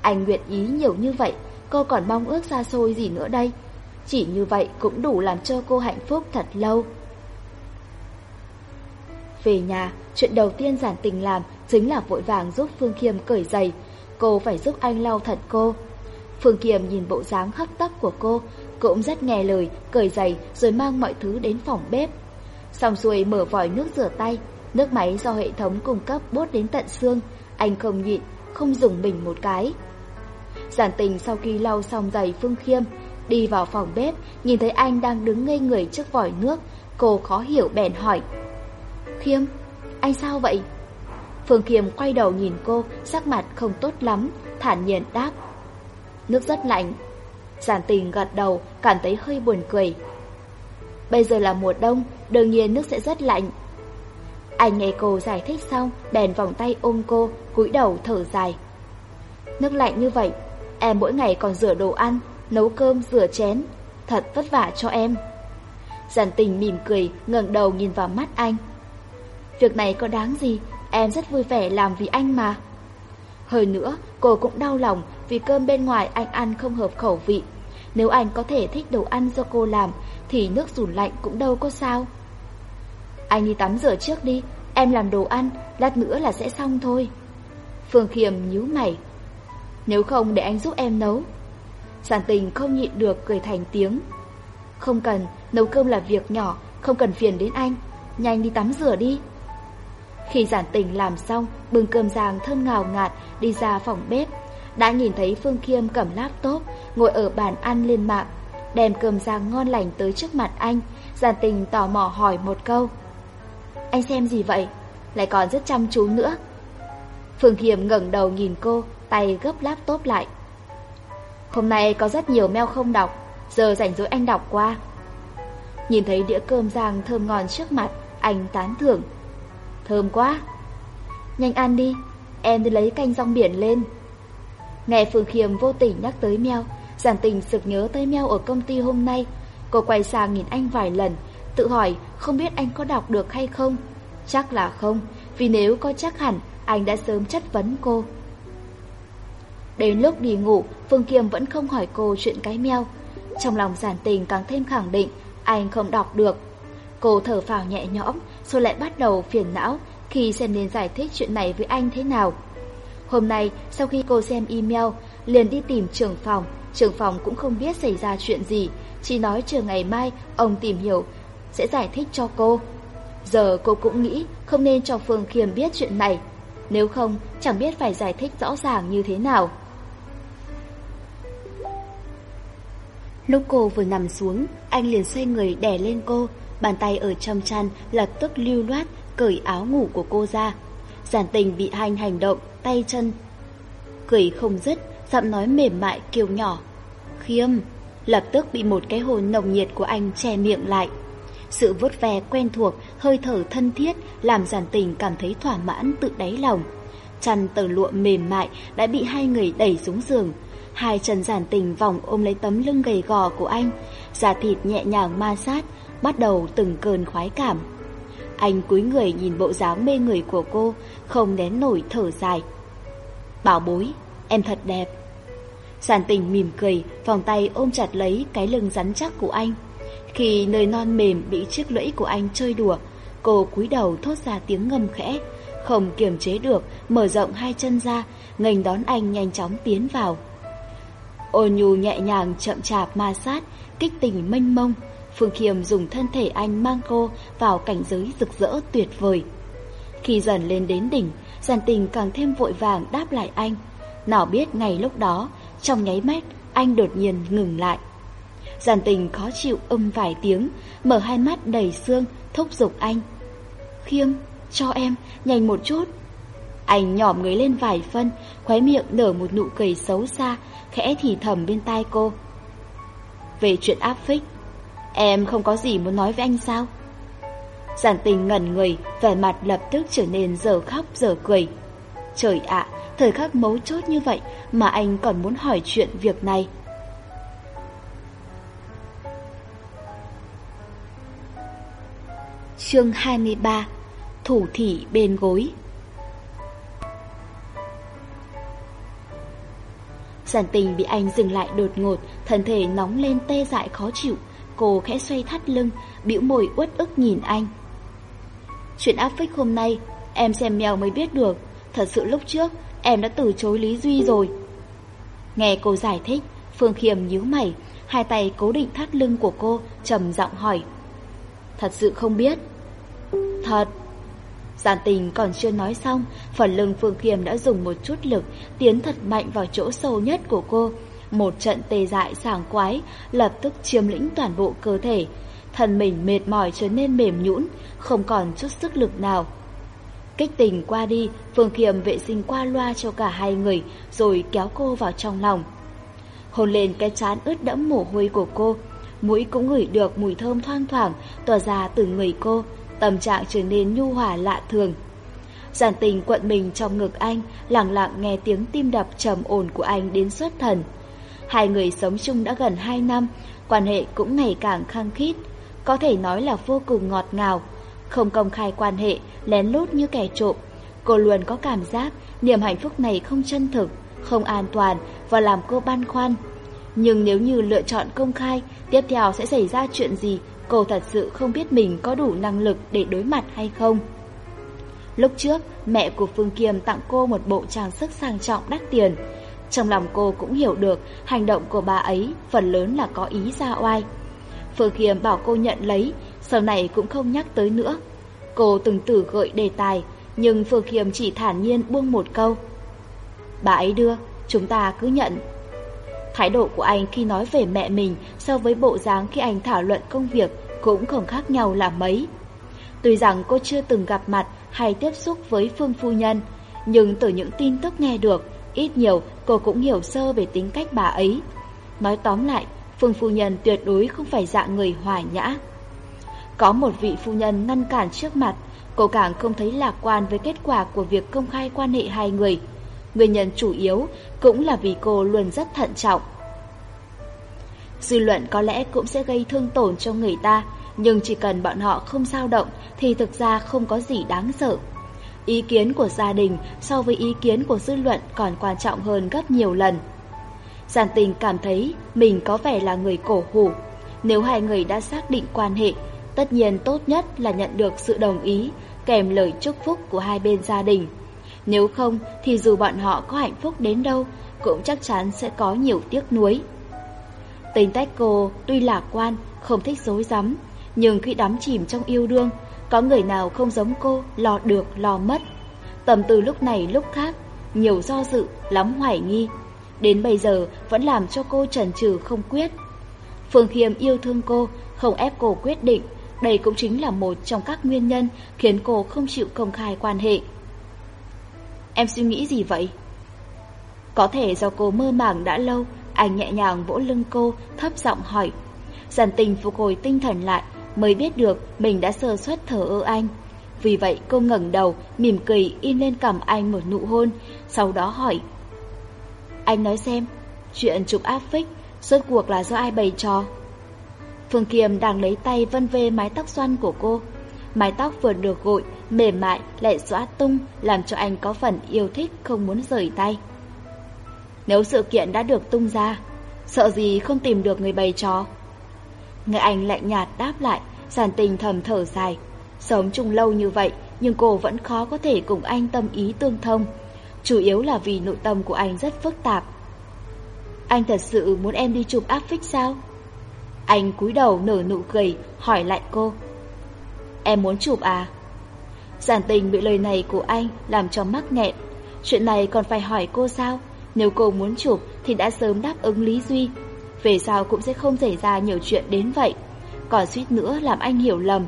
Anh nguyện ý nhiều như vậy, cô còn mong ước xa xôi gì nữa đây. Chỉ như vậy cũng đủ làm cho cô hạnh phúc thật lâu. Về nhà, chuyện đầu tiên giản tình làm chính là vội vàng giúp Phương Kiêm cởi giày. Cô phải giúp anh lau thật cô. Phương Kiêm nhìn bộ dáng hắc tắc của cô, cũng rất nghe lời, cởi giày rồi mang mọi thứ đến phòng bếp. Xong xuôi mở vòi nước rửa tay, nước máy do hệ thống cung cấp bốt đến tận xương, anh không nhịn, không dùng mình một cái. Giản tình sau khi lau xong giày Phương Khiêm, đi vào phòng bếp, nhìn thấy anh đang đứng ngây người trước vòi nước, cô khó hiểu bèn hỏi. Khiêm, anh sao vậy? Phương Khiêm quay đầu nhìn cô, sắc mặt không tốt lắm, thản nhiên đáp. Nước rất lạnh. Giản tình gật đầu, cảm thấy hơi buồn cười. Bây giờ là mùa đông, đương nhiên nước sẽ rất lạnh. Anh nghe cô giải thích xong, bèn vòng tay ôm cô, cúi đầu thở dài. Nước lạnh như vậy, em mỗi ngày còn rửa đồ ăn, nấu cơm, rửa chén. Thật vất vả cho em. Giản tình mỉm cười, ngẩng đầu nhìn vào mắt anh, Việc này có đáng gì, em rất vui vẻ làm vì anh mà. Hơn nữa, cô cũng đau lòng vì cơm bên ngoài anh ăn không hợp khẩu vị. Nếu anh có thể thích đồ ăn do cô làm, thì nước rủn lạnh cũng đâu có sao. Anh đi tắm rửa trước đi, em làm đồ ăn, lát nữa là sẽ xong thôi. Phương Khiêm nhíu mày. Nếu không để anh giúp em nấu. Sản tình không nhịn được cười thành tiếng. Không cần, nấu cơm là việc nhỏ, không cần phiền đến anh. Nhanh đi tắm rửa đi. Khi giản tình làm xong, bưng cơm rang thơm ngào ngạt đi ra phòng bếp. Đã nhìn thấy Phương Khiêm cầm laptop, ngồi ở bàn ăn lên mạng, đem cơm rang ngon lành tới trước mặt anh. Giản tình tò mò hỏi một câu. Anh xem gì vậy? Lại còn rất chăm chú nữa. Phương Khiêm ngẩng đầu nhìn cô, tay gấp laptop lại. Hôm nay có rất nhiều mail không đọc, giờ rảnh rỗi anh đọc qua. Nhìn thấy đĩa cơm rang thơm ngon trước mặt, anh tán thưởng, Thơm quá. Nhanh ăn đi, Em đi lấy canh rong biển lên. Nghe Phương Khiêm vô tình nhắc tới Mèo Giản tình sực nhớ tới Mèo ở công ty hôm nay. Cô quay sang nhìn anh vài lần, Tự hỏi không biết anh có đọc được hay không. Chắc là không, Vì nếu có chắc hẳn, Anh đã sớm chất vấn cô. Đến lúc đi ngủ, Phương Kiêm vẫn không hỏi cô chuyện cái meo. Trong lòng giản tình càng thêm khẳng định, Anh không đọc được. Cô thở phào nhẹ nhõm rồi lại bắt đầu phiền não khi xem nên giải thích chuyện này với anh thế nào. Hôm nay, sau khi cô xem email, liền đi tìm trưởng phòng. Trưởng phòng cũng không biết xảy ra chuyện gì, chỉ nói chờ ngày mai ông tìm hiểu, sẽ giải thích cho cô. Giờ cô cũng nghĩ không nên cho Phương Khiêm biết chuyện này, nếu không chẳng biết phải giải thích rõ ràng như thế nào. Lúc cô vừa nằm xuống, anh liền xoay người đè lên cô, Bàn tay ở trong chăn lập tức lưu loát cởi áo ngủ của cô ra. Giản tình bị hành hành động, tay chân. Cười không dứt, giọng nói mềm mại kiều nhỏ. Khiêm, lập tức bị một cái hồn nồng nhiệt của anh che miệng lại. Sự vuốt ve quen thuộc, hơi thở thân thiết làm giản tình cảm thấy thỏa mãn tự đáy lòng. Chăn tờ lụa mềm mại đã bị hai người đẩy xuống giường. Hai chân giản tình vòng ôm lấy tấm lưng gầy gò của anh, da thịt nhẹ nhàng ma sát, bắt đầu từng cơn khoái cảm. Anh cúi người nhìn bộ dáng mê người của cô, không nén nổi thở dài. Bảo bối, em thật đẹp. Giản tình mỉm cười, vòng tay ôm chặt lấy cái lưng rắn chắc của anh. Khi nơi non mềm bị chiếc lưỡi của anh chơi đùa, cô cúi đầu thốt ra tiếng ngâm khẽ, không kiềm chế được, mở rộng hai chân ra, nghênh đón anh nhanh chóng tiến vào. Ôn nhu nhẹ nhàng chậm chạp ma sát, kích tình mênh mông, Phương Khiêm dùng thân thể anh mang cô vào cảnh giới rực rỡ tuyệt vời. Khi dần lên đến đỉnh, giàn tình càng thêm vội vàng đáp lại anh. Nào biết ngày lúc đó, trong nháy mắt, anh đột nhiên ngừng lại. Giàn tình khó chịu âm vài tiếng, mở hai mắt đầy xương, thúc giục anh. Khiêm, cho em, nhanh một chút. Anh nhỏm người lên vài phân, khóe miệng nở một nụ cười xấu xa, khẽ thì thầm bên tai cô. Về chuyện áp phích, Em không có gì muốn nói với anh sao? Giản tình ngẩn người, vẻ mặt lập tức trở nên giờ khóc giờ cười. Trời ạ, thời khắc mấu chốt như vậy mà anh còn muốn hỏi chuyện việc này. Chương 23 Thủ thị bên gối Giản tình bị anh dừng lại đột ngột, thân thể nóng lên tê dại khó chịu, Cô khẽ xoay thắt lưng, bĩu môi uất ức nhìn anh. Chuyện áp phích hôm nay, em xem mèo mới biết được. Thật sự lúc trước, em đã từ chối Lý Duy rồi. Nghe cô giải thích, Phương Khiêm nhíu mày, hai tay cố định thắt lưng của cô, trầm giọng hỏi. Thật sự không biết. Thật. Giản tình còn chưa nói xong, phần lưng Phương Khiêm đã dùng một chút lực tiến thật mạnh vào chỗ sâu nhất của cô, một trận tê dại sảng quái lập tức chiếm lĩnh toàn bộ cơ thể. thân mình mệt mỏi trở nên mềm nhũn, không còn chút sức lực nào. Kích tình qua đi, Phương Kiềm vệ sinh qua loa cho cả hai người rồi kéo cô vào trong lòng. Hôn lên cái trán ướt đẫm mồ hôi của cô, mũi cũng ngửi được mùi thơm thoang thoảng tỏa ra từ người cô, tâm trạng trở nên nhu hòa lạ thường. Giản tình quận mình trong ngực anh, lặng lặng nghe tiếng tim đập trầm ổn của anh đến xuất thần. Hai người sống chung đã gần 2 năm, quan hệ cũng ngày càng khăng khít, có thể nói là vô cùng ngọt ngào. Không công khai quan hệ, lén lút như kẻ trộm, cô luôn có cảm giác niềm hạnh phúc này không chân thực, không an toàn và làm cô băn khoăn. Nhưng nếu như lựa chọn công khai, tiếp theo sẽ xảy ra chuyện gì, cô thật sự không biết mình có đủ năng lực để đối mặt hay không. Lúc trước, mẹ của Phương Kiềm tặng cô một bộ trang sức sang trọng đắt tiền, trong lòng cô cũng hiểu được hành động của bà ấy phần lớn là có ý ra oai. Phương Khiêm bảo cô nhận lấy, sau này cũng không nhắc tới nữa. Cô từng tử gợi đề tài, nhưng Phương Khiêm chỉ thản nhiên buông một câu. Bà ấy đưa, chúng ta cứ nhận. Thái độ của anh khi nói về mẹ mình so với bộ dáng khi anh thảo luận công việc cũng không khác nhau là mấy. Tuy rằng cô chưa từng gặp mặt hay tiếp xúc với Phương Phu Nhân, nhưng từ những tin tức nghe được, ít nhiều cô cũng hiểu sơ về tính cách bà ấy. Nói tóm lại, Phương Phu Nhân tuyệt đối không phải dạng người hòa nhã. Có một vị phu nhân ngăn cản trước mặt, cô càng không thấy lạc quan với kết quả của việc công khai quan hệ hai người. Nguyên nhân chủ yếu cũng là vì cô luôn rất thận trọng. Dư luận có lẽ cũng sẽ gây thương tổn cho người ta, nhưng chỉ cần bọn họ không dao động thì thực ra không có gì đáng sợ. Ý kiến của gia đình so với ý kiến của dư luận còn quan trọng hơn gấp nhiều lần. Giản tình cảm thấy mình có vẻ là người cổ hủ. Nếu hai người đã xác định quan hệ, tất nhiên tốt nhất là nhận được sự đồng ý kèm lời chúc phúc của hai bên gia đình. Nếu không thì dù bọn họ có hạnh phúc đến đâu cũng chắc chắn sẽ có nhiều tiếc nuối. Tính tách cô tuy lạc quan, không thích dối rắm nhưng khi đắm chìm trong yêu đương có người nào không giống cô, lo được, lo mất. Tầm từ lúc này lúc khác, nhiều do dự, lắm hoài nghi. Đến bây giờ vẫn làm cho cô chần chừ không quyết. Phương Khiêm yêu thương cô, không ép cô quyết định. Đây cũng chính là một trong các nguyên nhân khiến cô không chịu công khai quan hệ. Em suy nghĩ gì vậy? Có thể do cô mơ màng đã lâu, anh nhẹ nhàng vỗ lưng cô, thấp giọng hỏi. Giàn tình phục hồi tinh thần lại, mới biết được mình đã sơ suất thở ơ anh. Vì vậy cô ngẩng đầu, mỉm cười in lên cằm anh một nụ hôn, sau đó hỏi. Anh nói xem, chuyện chụp áp phích, suốt cuộc là do ai bày trò? Phương Kiềm đang lấy tay vân vê mái tóc xoăn của cô. Mái tóc vừa được gội, mềm mại, lại xóa tung, làm cho anh có phần yêu thích không muốn rời tay. Nếu sự kiện đã được tung ra, sợ gì không tìm được người bày trò, người anh lạnh nhạt đáp lại, giản tình thầm thở dài. Sống chung lâu như vậy, nhưng cô vẫn khó có thể cùng anh tâm ý tương thông. Chủ yếu là vì nội tâm của anh rất phức tạp. Anh thật sự muốn em đi chụp áp phích sao? Anh cúi đầu nở nụ cười, hỏi lại cô. Em muốn chụp à? Giản tình bị lời này của anh làm cho mắc nghẹn. Chuyện này còn phải hỏi cô sao? Nếu cô muốn chụp thì đã sớm đáp ứng Lý Duy về sau cũng sẽ không xảy ra nhiều chuyện đến vậy. Còn suýt nữa làm anh hiểu lầm.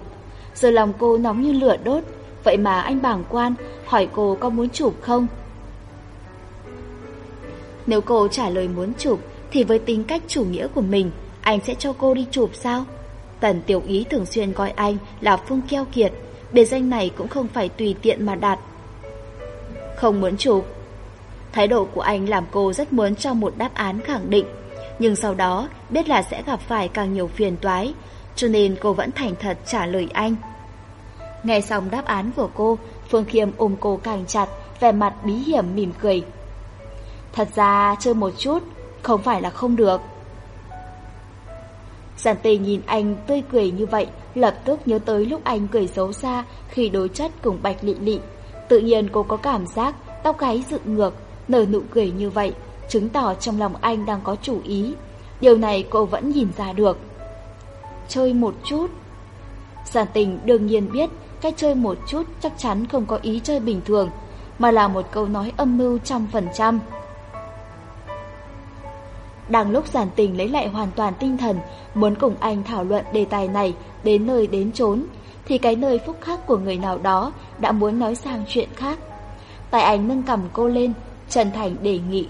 Giờ lòng cô nóng như lửa đốt, vậy mà anh bàng quan hỏi cô có muốn chụp không? Nếu cô trả lời muốn chụp thì với tính cách chủ nghĩa của mình, anh sẽ cho cô đi chụp sao? Tần Tiểu Ý thường xuyên coi anh là Phương Keo Kiệt, biệt danh này cũng không phải tùy tiện mà đặt. Không muốn chụp. Thái độ của anh làm cô rất muốn cho một đáp án khẳng định nhưng sau đó biết là sẽ gặp phải càng nhiều phiền toái, cho nên cô vẫn thành thật trả lời anh. Nghe xong đáp án của cô, Phương Khiêm ôm cô càng chặt, vẻ mặt bí hiểm mỉm cười. Thật ra chơi một chút, không phải là không được. Giản tề nhìn anh tươi cười như vậy, lập tức nhớ tới lúc anh cười xấu xa khi đối chất cùng Bạch Lị Lị. Tự nhiên cô có cảm giác tóc gáy dựng ngược, nở nụ cười như vậy chứng tỏ trong lòng anh đang có chủ ý. Điều này cô vẫn nhìn ra được. Chơi một chút. Giản tình đương nhiên biết cách chơi một chút chắc chắn không có ý chơi bình thường, mà là một câu nói âm mưu trăm phần trăm. Đang lúc giản tình lấy lại hoàn toàn tinh thần, muốn cùng anh thảo luận đề tài này đến nơi đến chốn, thì cái nơi phúc khác của người nào đó đã muốn nói sang chuyện khác. Tài ánh nâng cầm cô lên, chân thành đề nghị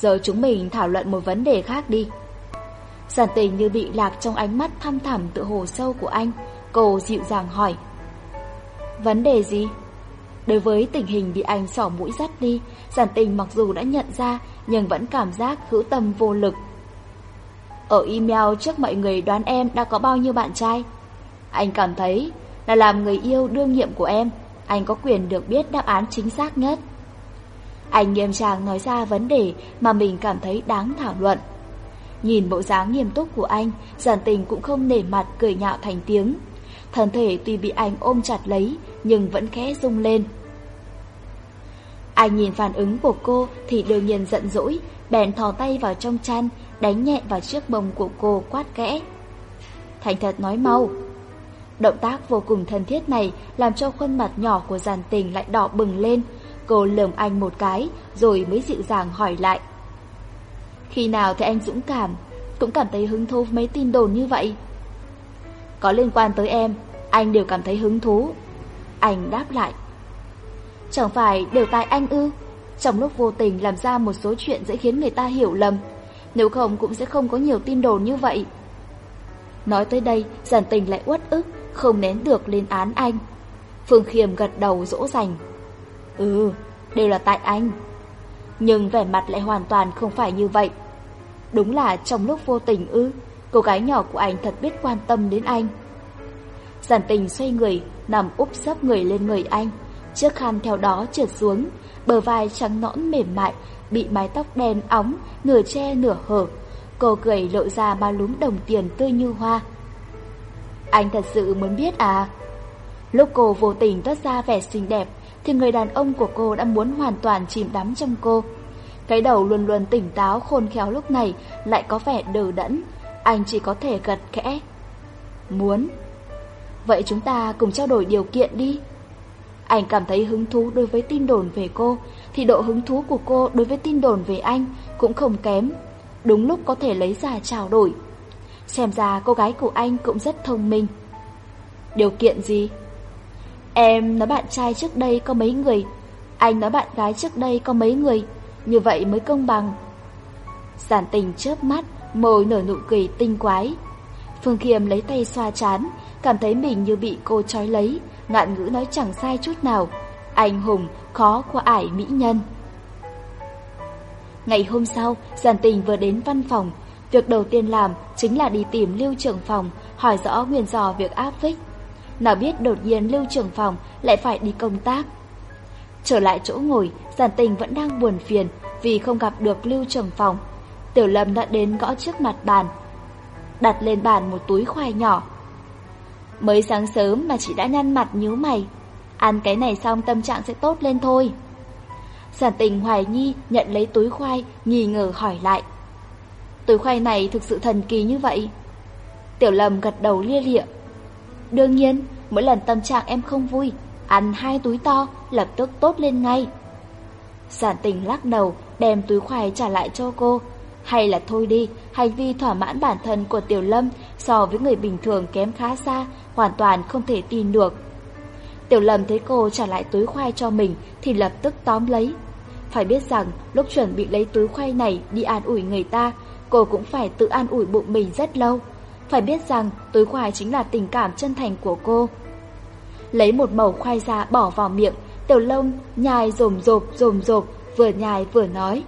Giờ chúng mình thảo luận một vấn đề khác đi. Giản tình như bị lạc trong ánh mắt thăm thẳm tự hồ sâu của anh, cô dịu dàng hỏi. Vấn đề gì? Đối với tình hình bị anh sỏ mũi dắt đi, giản tình mặc dù đã nhận ra nhưng vẫn cảm giác hữu tâm vô lực. Ở email trước mọi người đoán em đã có bao nhiêu bạn trai? Anh cảm thấy là làm người yêu đương nhiệm của em, anh có quyền được biết đáp án chính xác nhất. Anh nghiêm trang nói ra vấn đề mà mình cảm thấy đáng thảo luận. Nhìn bộ dáng nghiêm túc của anh, giản tình cũng không nể mặt cười nhạo thành tiếng. Thân thể tuy bị anh ôm chặt lấy, nhưng vẫn khẽ rung lên. Anh nhìn phản ứng của cô thì đương nhiên giận dỗi, bèn thò tay vào trong chăn, đánh nhẹ vào chiếc bông của cô quát kẽ. Thành thật nói mau. Động tác vô cùng thân thiết này làm cho khuôn mặt nhỏ của giàn tình lại đỏ bừng lên, Cô lườm anh một cái rồi mới dịu dàng hỏi lại. Khi nào thấy anh dũng cảm, cũng cảm thấy hứng thú mấy tin đồn như vậy? Có liên quan tới em, anh đều cảm thấy hứng thú. Anh đáp lại. Chẳng phải đều tại anh ư? Trong lúc vô tình làm ra một số chuyện dễ khiến người ta hiểu lầm, nếu không cũng sẽ không có nhiều tin đồn như vậy. Nói tới đây, giản tình lại uất ức, không nén được lên án anh. Phương Khiêm gật đầu dỗ dành. Ừ, đều là tại anh. Nhưng vẻ mặt lại hoàn toàn không phải như vậy. Đúng là trong lúc vô tình ư, cô gái nhỏ của anh thật biết quan tâm đến anh. Giản tình xoay người, nằm úp sấp người lên người anh. Chiếc khăn theo đó trượt xuống, bờ vai trắng nõn mềm mại, bị mái tóc đen óng, nửa che nửa hở. Cô cười lộ ra ba lúm đồng tiền tươi như hoa. Anh thật sự muốn biết à? Lúc cô vô tình toát ra vẻ xinh đẹp, thì người đàn ông của cô đã muốn hoàn toàn chìm đắm trong cô. Cái đầu luôn luôn tỉnh táo khôn khéo lúc này lại có vẻ đờ đẫn, anh chỉ có thể gật khẽ. Muốn. Vậy chúng ta cùng trao đổi điều kiện đi. Anh cảm thấy hứng thú đối với tin đồn về cô, thì độ hứng thú của cô đối với tin đồn về anh cũng không kém. Đúng lúc có thể lấy ra trao đổi. Xem ra cô gái của anh cũng rất thông minh. Điều kiện gì? Em nói bạn trai trước đây có mấy người, anh nói bạn gái trước đây có mấy người, như vậy mới công bằng. Giản tình chớp mắt, môi nở nụ cười tinh quái. Phương Khiêm lấy tay xoa chán, cảm thấy mình như bị cô trói lấy, ngạn ngữ nói chẳng sai chút nào. Anh hùng, khó qua ải mỹ nhân. Ngày hôm sau, Giản tình vừa đến văn phòng. Việc đầu tiên làm chính là đi tìm lưu trưởng phòng, hỏi rõ nguyên do việc áp phích. Nào biết đột nhiên Lưu trưởng phòng lại phải đi công tác. Trở lại chỗ ngồi, giản tình vẫn đang buồn phiền vì không gặp được Lưu trưởng phòng. Tiểu Lâm đã đến gõ trước mặt bàn, đặt lên bàn một túi khoai nhỏ. Mới sáng sớm mà chị đã nhăn mặt nhíu mày, ăn cái này xong tâm trạng sẽ tốt lên thôi. Giản tình hoài nhi nhận lấy túi khoai, nghi ngờ hỏi lại. Túi khoai này thực sự thần kỳ như vậy. Tiểu Lâm gật đầu lia lịa. Đương nhiên, mỗi lần tâm trạng em không vui, ăn hai túi to, lập tức tốt lên ngay. Giản tình lắc đầu, đem túi khoai trả lại cho cô. Hay là thôi đi, hành vi thỏa mãn bản thân của Tiểu Lâm so với người bình thường kém khá xa, hoàn toàn không thể tin được. Tiểu Lâm thấy cô trả lại túi khoai cho mình thì lập tức tóm lấy. Phải biết rằng lúc chuẩn bị lấy túi khoai này đi an ủi người ta, cô cũng phải tự an ủi bụng mình rất lâu. Phải biết rằng túi khoai chính là tình cảm chân thành của cô. Lấy một mẩu khoai ra bỏ vào miệng, tiểu lông nhai rồm rộp rồm rộp, vừa nhai vừa nói.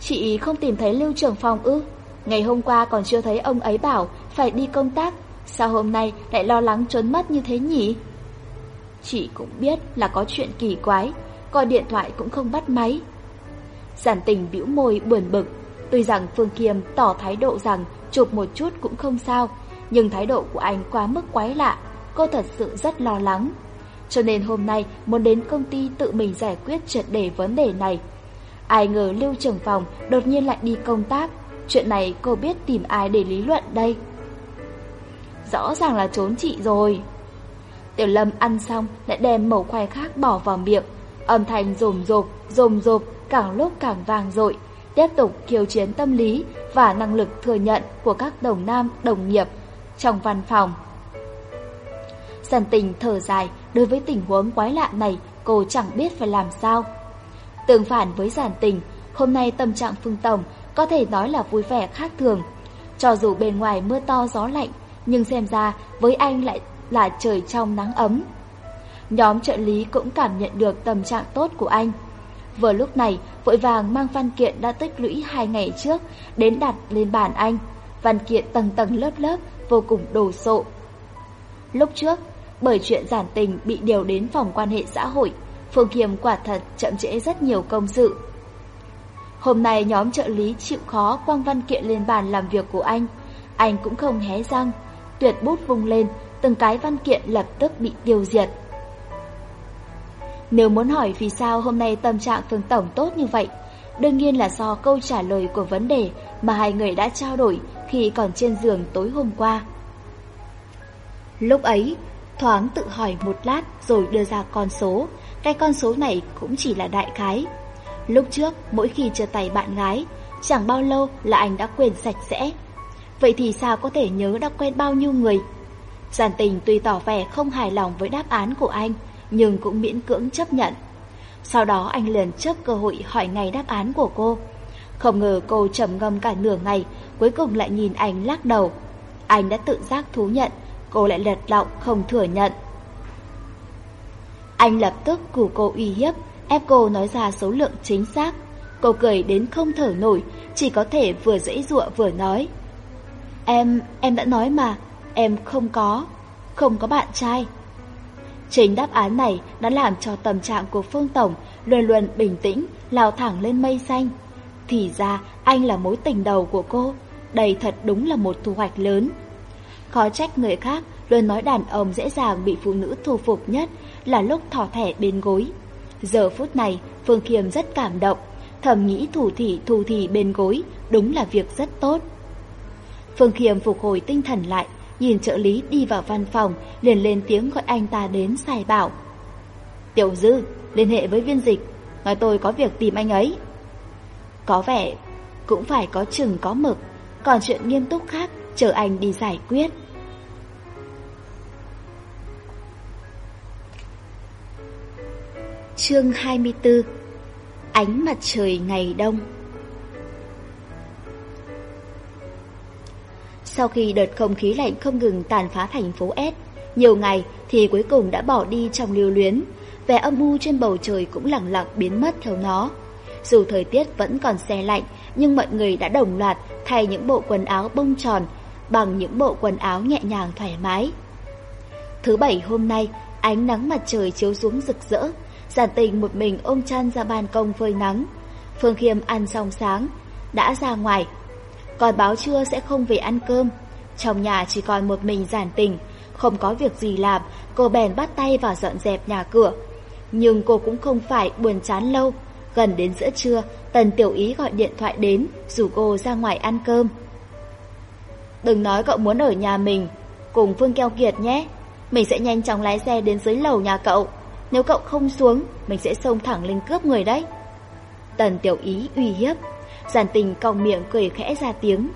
Chị không tìm thấy Lưu Trưởng phòng ư? Ngày hôm qua còn chưa thấy ông ấy bảo phải đi công tác, sao hôm nay lại lo lắng trốn mất như thế nhỉ? Chị cũng biết là có chuyện kỳ quái, coi điện thoại cũng không bắt máy. Giản tình bĩu môi buồn bực, Tuy rằng Phương Kiêm tỏ thái độ rằng chụp một chút cũng không sao, nhưng thái độ của anh quá mức quái lạ, cô thật sự rất lo lắng. Cho nên hôm nay muốn đến công ty tự mình giải quyết triệt để vấn đề này. Ai ngờ Lưu trưởng phòng đột nhiên lại đi công tác, chuyện này cô biết tìm ai để lý luận đây. Rõ ràng là trốn chị rồi. Tiểu Lâm ăn xong lại đem mẩu khoai khác bỏ vào miệng, âm thanh rồm rộp, rồm rộp càng lúc càng vang dội tiếp tục khiêu chiến tâm lý và năng lực thừa nhận của các đồng nam đồng nghiệp trong văn phòng. Sần tình thở dài đối với tình huống quái lạ này cô chẳng biết phải làm sao. Tương phản với giản tình, hôm nay tâm trạng Phương Tổng có thể nói là vui vẻ khác thường. Cho dù bên ngoài mưa to gió lạnh, nhưng xem ra với anh lại là trời trong nắng ấm. Nhóm trợ lý cũng cảm nhận được tâm trạng tốt của anh. Vừa lúc này, vội vàng mang văn kiện đã tích lũy hai ngày trước, đến đặt lên bàn anh. Văn kiện tầng tầng lớp lớp, vô cùng đồ sộ. Lúc trước, bởi chuyện giản tình bị điều đến phòng quan hệ xã hội, Phương Kiềm quả thật chậm trễ rất nhiều công sự. Hôm nay nhóm trợ lý chịu khó quăng văn kiện lên bàn làm việc của anh. Anh cũng không hé răng, tuyệt bút vung lên, từng cái văn kiện lập tức bị tiêu diệt. Nếu muốn hỏi vì sao hôm nay tâm trạng Phương Tổng tốt như vậy, đương nhiên là do câu trả lời của vấn đề mà hai người đã trao đổi khi còn trên giường tối hôm qua. Lúc ấy, thoáng tự hỏi một lát rồi đưa ra con số, cái con số này cũng chỉ là đại khái. Lúc trước, mỗi khi chia tay bạn gái, chẳng bao lâu là anh đã quên sạch sẽ. Vậy thì sao có thể nhớ đã quen bao nhiêu người? Giản tình tuy tỏ vẻ không hài lòng với đáp án của anh, nhưng cũng miễn cưỡng chấp nhận. Sau đó anh liền chấp cơ hội hỏi ngay đáp án của cô. Không ngờ cô trầm ngâm cả nửa ngày, cuối cùng lại nhìn anh lắc đầu. Anh đã tự giác thú nhận, cô lại lật lọng không thừa nhận. Anh lập tức củ cô uy hiếp, ép cô nói ra số lượng chính xác. Cô cười đến không thở nổi, chỉ có thể vừa dễ dụa vừa nói. Em, em đã nói mà, em không có, không có bạn trai. Chính đáp án này đã làm cho tâm trạng của Phương Tổng luôn luôn bình tĩnh, lao thẳng lên mây xanh. Thì ra anh là mối tình đầu của cô, đây thật đúng là một thu hoạch lớn. Khó trách người khác luôn nói đàn ông dễ dàng bị phụ nữ thu phục nhất là lúc thỏ thẻ bên gối. Giờ phút này, Phương Khiêm rất cảm động, thầm nghĩ thủ thị thù thị bên gối đúng là việc rất tốt. Phương Khiêm phục hồi tinh thần lại, nhìn trợ lý đi vào văn phòng, liền lên tiếng gọi anh ta đến xài bảo. Tiểu Dư, liên hệ với viên dịch, nói tôi có việc tìm anh ấy. Có vẻ, cũng phải có chừng có mực, còn chuyện nghiêm túc khác chờ anh đi giải quyết. Chương 24 Ánh mặt trời ngày đông Sau khi đợt không khí lạnh không ngừng tàn phá thành phố S, nhiều ngày thì cuối cùng đã bỏ đi trong lưu luyến, vẻ âm u trên bầu trời cũng lặng lặng biến mất theo nó. Dù thời tiết vẫn còn xe lạnh, nhưng mọi người đã đồng loạt thay những bộ quần áo bông tròn bằng những bộ quần áo nhẹ nhàng thoải mái. Thứ bảy hôm nay, ánh nắng mặt trời chiếu xuống rực rỡ, giản tình một mình ôm chăn ra ban công phơi nắng. Phương Khiêm ăn xong sáng, đã ra ngoài còn báo trưa sẽ không về ăn cơm. Trong nhà chỉ còn một mình giản tình, không có việc gì làm, cô bèn bắt tay vào dọn dẹp nhà cửa. Nhưng cô cũng không phải buồn chán lâu. Gần đến giữa trưa, Tần Tiểu Ý gọi điện thoại đến, rủ cô ra ngoài ăn cơm. Đừng nói cậu muốn ở nhà mình, cùng Phương Keo Kiệt nhé. Mình sẽ nhanh chóng lái xe đến dưới lầu nhà cậu. Nếu cậu không xuống, mình sẽ xông thẳng lên cướp người đấy. Tần Tiểu Ý uy hiếp. Giản tình còng miệng cười khẽ ra tiếng.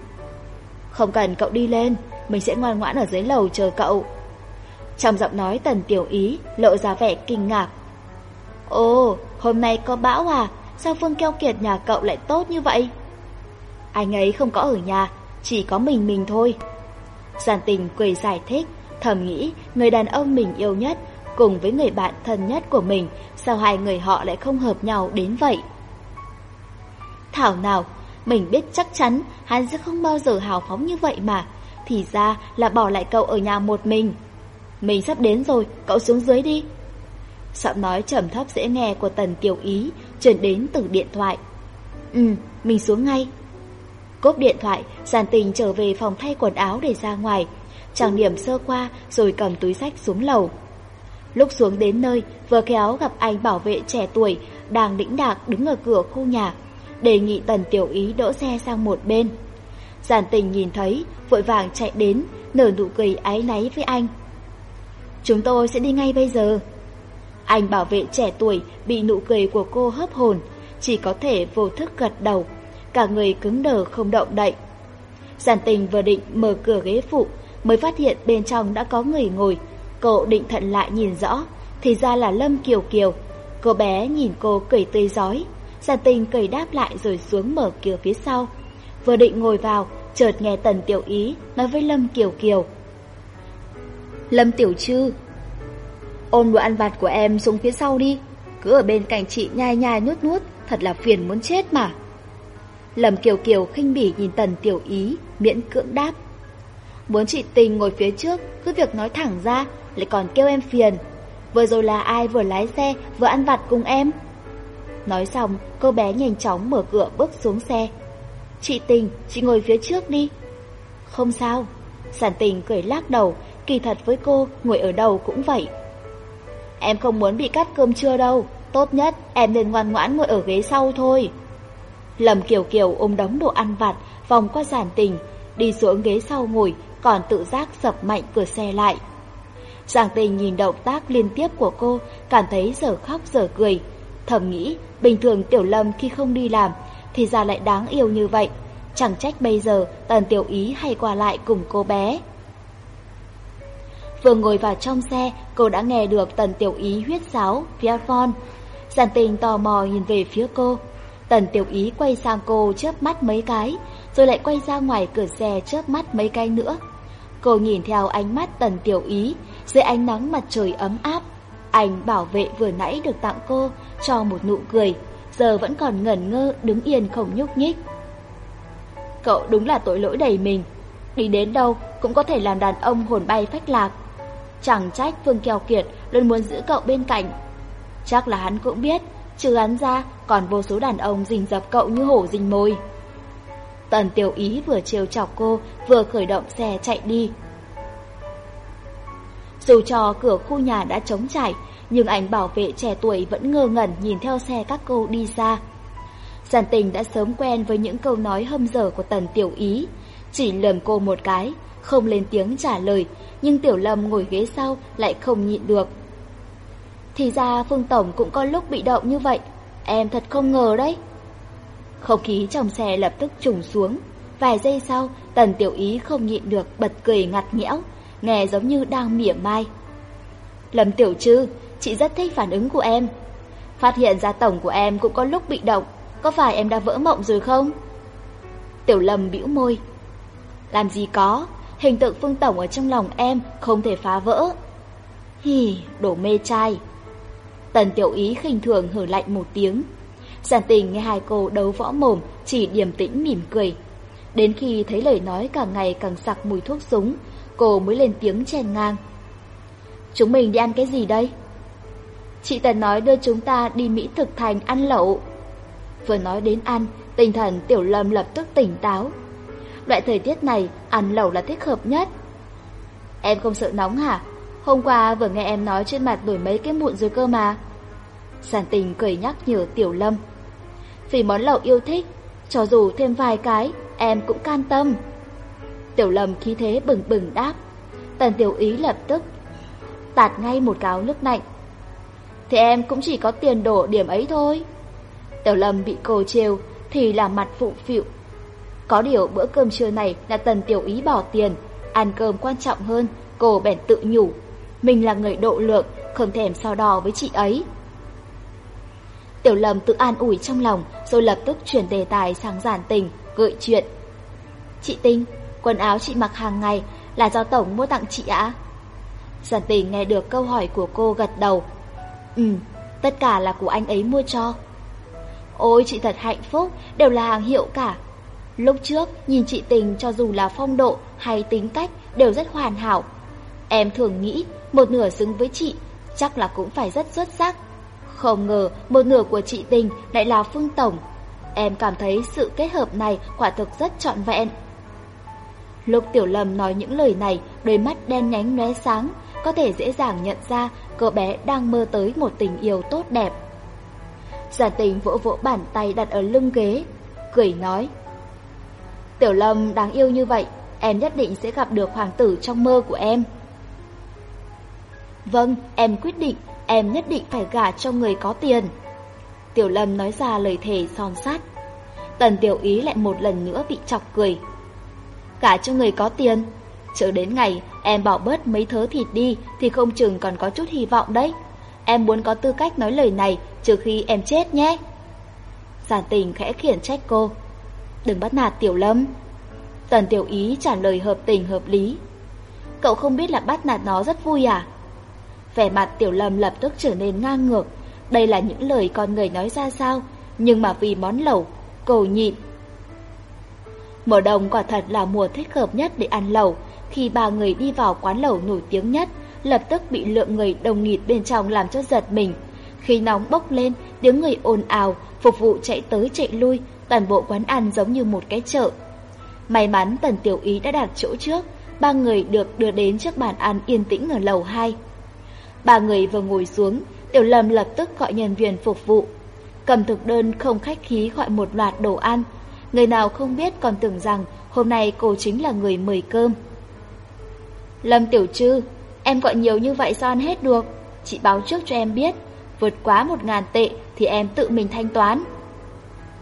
Không cần cậu đi lên, mình sẽ ngoan ngoãn ở dưới lầu chờ cậu. Trong giọng nói tần tiểu ý lộ ra vẻ kinh ngạc. Ồ, hôm nay có bão à, sao Phương Keo Kiệt nhà cậu lại tốt như vậy? Anh ấy không có ở nhà, chỉ có mình mình thôi. Giản tình cười giải thích, thầm nghĩ người đàn ông mình yêu nhất cùng với người bạn thân nhất của mình, sao hai người họ lại không hợp nhau đến vậy? Thảo nào, mình biết chắc chắn hắn sẽ không bao giờ hào phóng như vậy mà. Thì ra là bỏ lại cậu ở nhà một mình. Mình sắp đến rồi, cậu xuống dưới đi. Giọng nói trầm thấp dễ nghe của Tần tiểu Ý truyền đến từ điện thoại. Ừ, mình xuống ngay. Cốp điện thoại, giàn tình trở về phòng thay quần áo để ra ngoài. trang điểm sơ qua rồi cầm túi sách xuống lầu. Lúc xuống đến nơi, vừa khéo gặp anh bảo vệ trẻ tuổi đang đĩnh đạc đứng ở cửa khu nhà đề nghị tần tiểu ý đỗ xe sang một bên. Giản tình nhìn thấy, vội vàng chạy đến, nở nụ cười áy náy với anh. Chúng tôi sẽ đi ngay bây giờ. Anh bảo vệ trẻ tuổi bị nụ cười của cô hấp hồn, chỉ có thể vô thức gật đầu, cả người cứng đờ không động đậy. Giản tình vừa định mở cửa ghế phụ, mới phát hiện bên trong đã có người ngồi. Cậu định thận lại nhìn rõ, thì ra là Lâm Kiều Kiều. Cô bé nhìn cô cười tươi giói. Giản tình cười đáp lại rồi xuống mở cửa phía sau. Vừa định ngồi vào, chợt nghe Tần Tiểu Ý nói với Lâm Kiều Kiều. Lâm Tiểu Trư, ôm đồ ăn vặt của em xuống phía sau đi, cứ ở bên cạnh chị nhai nhai nuốt nuốt, thật là phiền muốn chết mà. Lâm Kiều Kiều khinh bỉ nhìn Tần Tiểu Ý, miễn cưỡng đáp. Muốn chị Tình ngồi phía trước, cứ việc nói thẳng ra, lại còn kêu em phiền. Vừa rồi là ai vừa lái xe, vừa ăn vặt cùng em? Nói xong, cô bé nhanh chóng mở cửa bước xuống xe. Chị Tình, chị ngồi phía trước đi. Không sao. Sản Tình cười lắc đầu, kỳ thật với cô, ngồi ở đầu cũng vậy. Em không muốn bị cắt cơm trưa đâu, tốt nhất em nên ngoan ngoãn ngồi ở ghế sau thôi. Lầm Kiều Kiều ôm đóng đồ ăn vặt, vòng qua Sản Tình, đi xuống ghế sau ngồi, còn tự giác sập mạnh cửa xe lại. sản tình nhìn động tác liên tiếp của cô, cảm thấy giờ khóc giờ cười, Thầm nghĩ, bình thường Tiểu Lâm khi không đi làm, thì ra lại đáng yêu như vậy. Chẳng trách bây giờ Tần Tiểu Ý hay qua lại cùng cô bé. Vừa ngồi vào trong xe, cô đã nghe được Tần Tiểu Ý huyết sáo, Pierphon. Giản tình tò mò nhìn về phía cô. Tần Tiểu Ý quay sang cô chớp mắt mấy cái, rồi lại quay ra ngoài cửa xe chớp mắt mấy cái nữa. Cô nhìn theo ánh mắt Tần Tiểu Ý, dưới ánh nắng mặt trời ấm áp, anh bảo vệ vừa nãy được tặng cô cho một nụ cười, giờ vẫn còn ngẩn ngơ đứng yên không nhúc nhích. Cậu đúng là tội lỗi đầy mình, đi đến đâu cũng có thể làm đàn ông hồn bay phách lạc. Chẳng trách Phương Kiều Kiệt luôn muốn giữ cậu bên cạnh. Chắc là hắn cũng biết, trừ hắn ra còn vô số đàn ông rình dập cậu như hổ rình mồi. Tần Tiểu Ý vừa trêu chọc cô, vừa khởi động xe chạy đi. Dù cho cửa khu nhà đã trống trải, nhưng anh bảo vệ trẻ tuổi vẫn ngơ ngẩn nhìn theo xe các cô đi ra. Giản tình đã sớm quen với những câu nói hâm dở của tần tiểu ý, chỉ lườm cô một cái, không lên tiếng trả lời, nhưng tiểu lâm ngồi ghế sau lại không nhịn được. Thì ra Phương Tổng cũng có lúc bị động như vậy, em thật không ngờ đấy. Không khí trong xe lập tức trùng xuống, vài giây sau tần tiểu ý không nhịn được bật cười ngặt nghẽo, nghe giống như đang mỉa mai. Lâm Tiểu Trư, chị rất thích phản ứng của em. Phát hiện ra tổng của em cũng có lúc bị động, có phải em đã vỡ mộng rồi không? Tiểu Lâm bĩu môi. Làm gì có, hình tượng Phương Tổng ở trong lòng em không thể phá vỡ. Hì, đổ mê trai. Tần Tiểu Ý khinh thường hử lạnh một tiếng. Giản tình nghe hai cô đấu võ mồm, chỉ điềm tĩnh mỉm cười. Đến khi thấy lời nói càng ngày càng sặc mùi thuốc súng, cô mới lên tiếng chèn ngang. Chúng mình đi ăn cái gì đây? Chị Tần nói đưa chúng ta đi Mỹ thực thành ăn lẩu. Vừa nói đến ăn, tinh thần Tiểu Lâm lập tức tỉnh táo. Loại thời tiết này, ăn lẩu là thích hợp nhất. Em không sợ nóng hả? Hôm qua vừa nghe em nói trên mặt đổi mấy cái mụn rồi cơ mà. Giản tình cười nhắc nhở Tiểu Lâm. Vì món lẩu yêu thích, cho dù thêm vài cái, em cũng can tâm. Tiểu Lâm khí thế bừng bừng đáp. Tần Tiểu Ý lập tức tạt ngay một cáo nước lạnh thì em cũng chỉ có tiền đổ điểm ấy thôi. Tiểu Lâm bị cô trêu, Thì làm mặt phụ phịu. Có điều bữa cơm trưa này là tần tiểu ý bỏ tiền, Ăn cơm quan trọng hơn, Cô bèn tự nhủ. Mình là người độ lượng, Không thèm so đo với chị ấy. Tiểu Lâm tự an ủi trong lòng, Rồi lập tức chuyển đề tài sang giản tình, Gợi chuyện. Chị Tinh, Quần áo chị mặc hàng ngày Là do Tổng mua tặng chị ạ? Giản tình nghe được câu hỏi của cô gật đầu Ừ, tất cả là của anh ấy mua cho. Ôi chị thật hạnh phúc, đều là hàng hiệu cả. Lúc trước nhìn chị Tình cho dù là phong độ hay tính cách đều rất hoàn hảo. Em thường nghĩ một nửa xứng với chị chắc là cũng phải rất xuất sắc. Không ngờ một nửa của chị Tình lại là Phương Tổng. Em cảm thấy sự kết hợp này quả thực rất trọn vẹn. Lúc Tiểu Lâm nói những lời này, đôi mắt đen nhánh lóe sáng, có thể dễ dàng nhận ra cô bé đang mơ tới một tình yêu tốt đẹp. Giản tình vỗ vỗ bàn tay đặt ở lưng ghế, cười nói. Tiểu Lâm đáng yêu như vậy, em nhất định sẽ gặp được hoàng tử trong mơ của em. Vâng, em quyết định, em nhất định phải gả cho người có tiền. Tiểu Lâm nói ra lời thề son sát. Tần Tiểu Ý lại một lần nữa bị chọc cười. gả cho người có tiền, chờ đến ngày em bỏ bớt mấy thớ thịt đi thì không chừng còn có chút hy vọng đấy. Em muốn có tư cách nói lời này trừ khi em chết nhé. Giản tình khẽ khiển trách cô. Đừng bắt nạt Tiểu Lâm. Tần Tiểu Ý trả lời hợp tình hợp lý. Cậu không biết là bắt nạt nó rất vui à? Vẻ mặt Tiểu Lâm lập tức trở nên ngang ngược. Đây là những lời con người nói ra sao, nhưng mà vì món lẩu, cầu nhịn. Mùa đông quả thật là mùa thích hợp nhất để ăn lẩu, khi ba người đi vào quán lẩu nổi tiếng nhất, lập tức bị lượng người đồng nghịt bên trong làm cho giật mình. Khi nóng bốc lên, tiếng người ồn ào, phục vụ chạy tới chạy lui, toàn bộ quán ăn giống như một cái chợ. May mắn Tần Tiểu Ý đã đặt chỗ trước, ba người được đưa đến trước bàn ăn yên tĩnh ở lầu 2. Ba người vừa ngồi xuống, Tiểu Lâm lập tức gọi nhân viên phục vụ. Cầm thực đơn không khách khí gọi một loạt đồ ăn. Người nào không biết còn tưởng rằng hôm nay cô chính là người mời cơm. Lâm Tiểu Trư, em gọi nhiều như vậy sao ăn hết được? Chị báo trước cho em biết, vượt quá một ngàn tệ thì em tự mình thanh toán.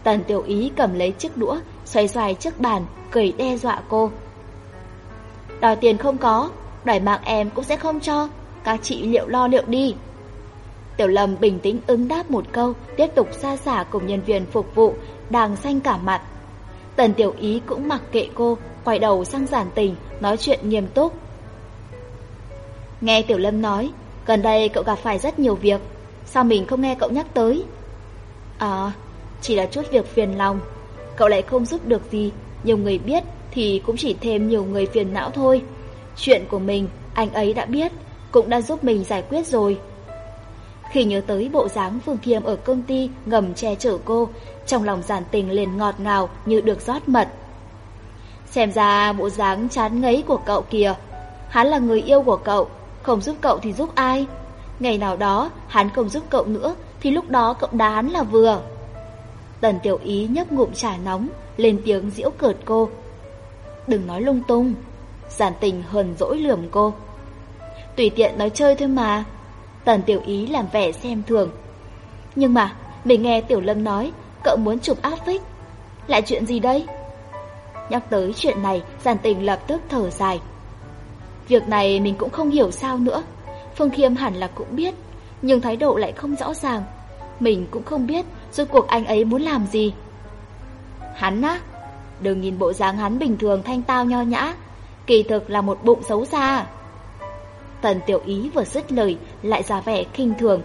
Tần Tiểu Ý cầm lấy chiếc đũa, xoay xoay trước bàn, cười đe dọa cô. Đòi tiền không có, đòi mạng em cũng sẽ không cho, các chị liệu lo liệu đi. Tiểu Lâm bình tĩnh ứng đáp một câu, tiếp tục xa xả cùng nhân viên phục vụ, đang xanh cả mặt. Tần Tiểu Ý cũng mặc kệ cô, quay đầu sang giản tình, nói chuyện nghiêm túc. Nghe Tiểu Lâm nói, gần đây cậu gặp phải rất nhiều việc, sao mình không nghe cậu nhắc tới? À, chỉ là chút việc phiền lòng, cậu lại không giúp được gì, nhiều người biết thì cũng chỉ thêm nhiều người phiền não thôi. Chuyện của mình, anh ấy đã biết, cũng đã giúp mình giải quyết rồi. Khi nhớ tới bộ dáng Phương Khiêm ở công ty ngầm che chở cô, trong lòng giản tình liền ngọt ngào như được rót mật. Xem ra bộ dáng chán ngấy của cậu kìa, hắn là người yêu của cậu, không giúp cậu thì giúp ai? Ngày nào đó, hắn không giúp cậu nữa, thì lúc đó cậu đá hắn là vừa. Tần tiểu ý nhấp ngụm trà nóng, lên tiếng giễu cợt cô. Đừng nói lung tung, giản tình hờn dỗi lườm cô. Tùy tiện nói chơi thôi mà. Tần tiểu ý làm vẻ xem thường. Nhưng mà, mình nghe tiểu lâm nói, cậu muốn chụp áp phích. Lại chuyện gì đây? Nhắc tới chuyện này, giản tình lập tức thở dài. Việc này mình cũng không hiểu sao nữa. Phương Khiêm hẳn là cũng biết, nhưng thái độ lại không rõ ràng. Mình cũng không biết rốt cuộc anh ấy muốn làm gì. Hắn á, đừng nhìn bộ dáng hắn bình thường thanh tao nho nhã, kỳ thực là một bụng xấu xa. Tần Tiểu Ý vừa dứt lời lại ra vẻ kinh thường.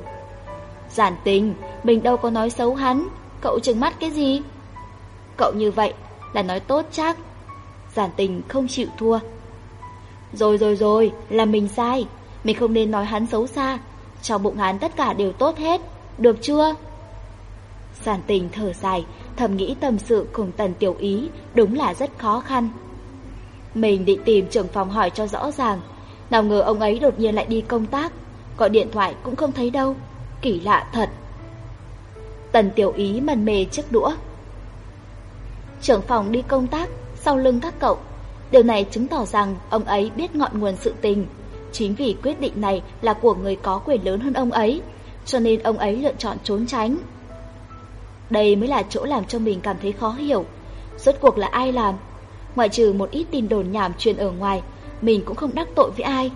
Giản tình, mình đâu có nói xấu hắn, cậu trừng mắt cái gì? Cậu như vậy là nói tốt chắc. Giản tình không chịu thua, rồi rồi rồi, là mình sai. Mình không nên nói hắn xấu xa. Trong bụng hắn tất cả đều tốt hết. Được chưa? Sản tình thở dài, thầm nghĩ tâm sự cùng tần tiểu ý đúng là rất khó khăn. Mình định tìm trưởng phòng hỏi cho rõ ràng. Nào ngờ ông ấy đột nhiên lại đi công tác. Gọi điện thoại cũng không thấy đâu. Kỳ lạ thật. Tần tiểu ý mần mề chiếc đũa. Trưởng phòng đi công tác, sau lưng các cậu Điều này chứng tỏ rằng ông ấy biết ngọn nguồn sự tình. Chính vì quyết định này là của người có quyền lớn hơn ông ấy, cho nên ông ấy lựa chọn trốn tránh. Đây mới là chỗ làm cho mình cảm thấy khó hiểu. Rốt cuộc là ai làm? Ngoại trừ một ít tin đồn nhảm truyền ở ngoài, mình cũng không đắc tội với ai.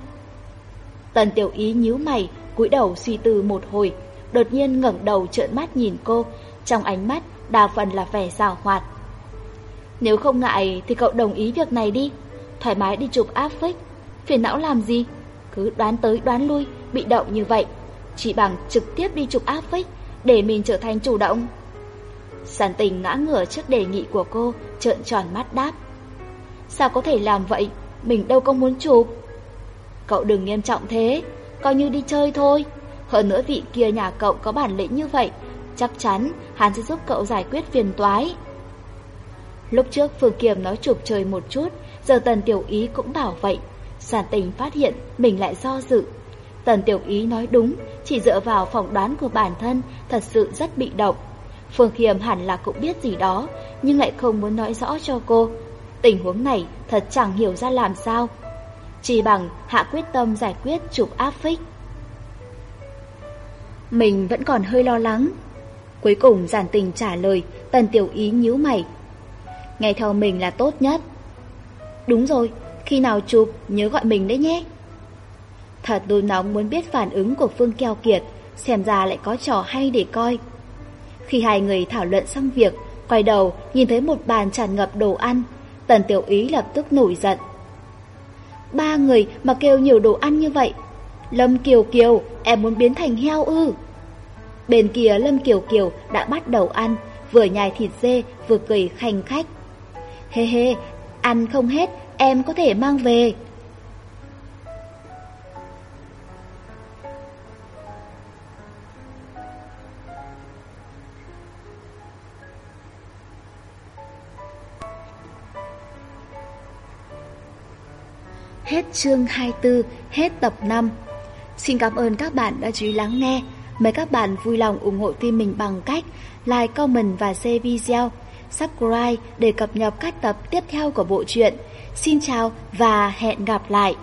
Tần Tiểu Ý nhíu mày, cúi đầu suy tư một hồi, đột nhiên ngẩng đầu trợn mắt nhìn cô, trong ánh mắt đa phần là vẻ giảo hoạt. Nếu không ngại thì cậu đồng ý việc này đi. Thoải mái đi chụp áp phích. Phiền não làm gì? Cứ đoán tới đoán lui, Bị động như vậy. Chỉ bằng trực tiếp đi chụp áp phích Để mình trở thành chủ động. Sản tình ngã ngửa trước đề nghị của cô, Trợn tròn mắt đáp. Sao có thể làm vậy? Mình đâu có muốn chụp. Cậu đừng nghiêm trọng thế. Coi như đi chơi thôi. Hơn nữa vị kia nhà cậu có bản lĩnh như vậy. Chắc chắn hắn sẽ giúp cậu giải quyết phiền toái. Lúc trước Phương Kiềm nói chụp trời một chút, giờ Tần Tiểu Ý cũng bảo vậy. Sản tình phát hiện mình lại do dự. Tần Tiểu Ý nói đúng, chỉ dựa vào phỏng đoán của bản thân thật sự rất bị động. Phương Kiềm hẳn là cũng biết gì đó, nhưng lại không muốn nói rõ cho cô. Tình huống này thật chẳng hiểu ra làm sao. Chỉ bằng hạ quyết tâm giải quyết chụp áp phích. Mình vẫn còn hơi lo lắng. Cuối cùng giản tình trả lời, tần tiểu ý nhíu mày, nghe theo mình là tốt nhất. Đúng rồi, khi nào chụp nhớ gọi mình đấy nhé. Thật đôi nóng muốn biết phản ứng của Phương Keo Kiệt, xem ra lại có trò hay để coi. Khi hai người thảo luận xong việc, quay đầu nhìn thấy một bàn tràn ngập đồ ăn, Tần Tiểu Ý lập tức nổi giận. Ba người mà kêu nhiều đồ ăn như vậy, Lâm Kiều Kiều, em muốn biến thành heo ư? Bên kia Lâm Kiều Kiều đã bắt đầu ăn, vừa nhai thịt dê vừa cười khanh khách. Hê hê, ăn không hết, em có thể mang về. Hết chương 24, hết tập 5. Xin cảm ơn các bạn đã chú ý lắng nghe. Mời các bạn vui lòng ủng hộ team mình bằng cách like, comment và share video subscribe để cập nhật các tập tiếp theo của bộ truyện. Xin chào và hẹn gặp lại!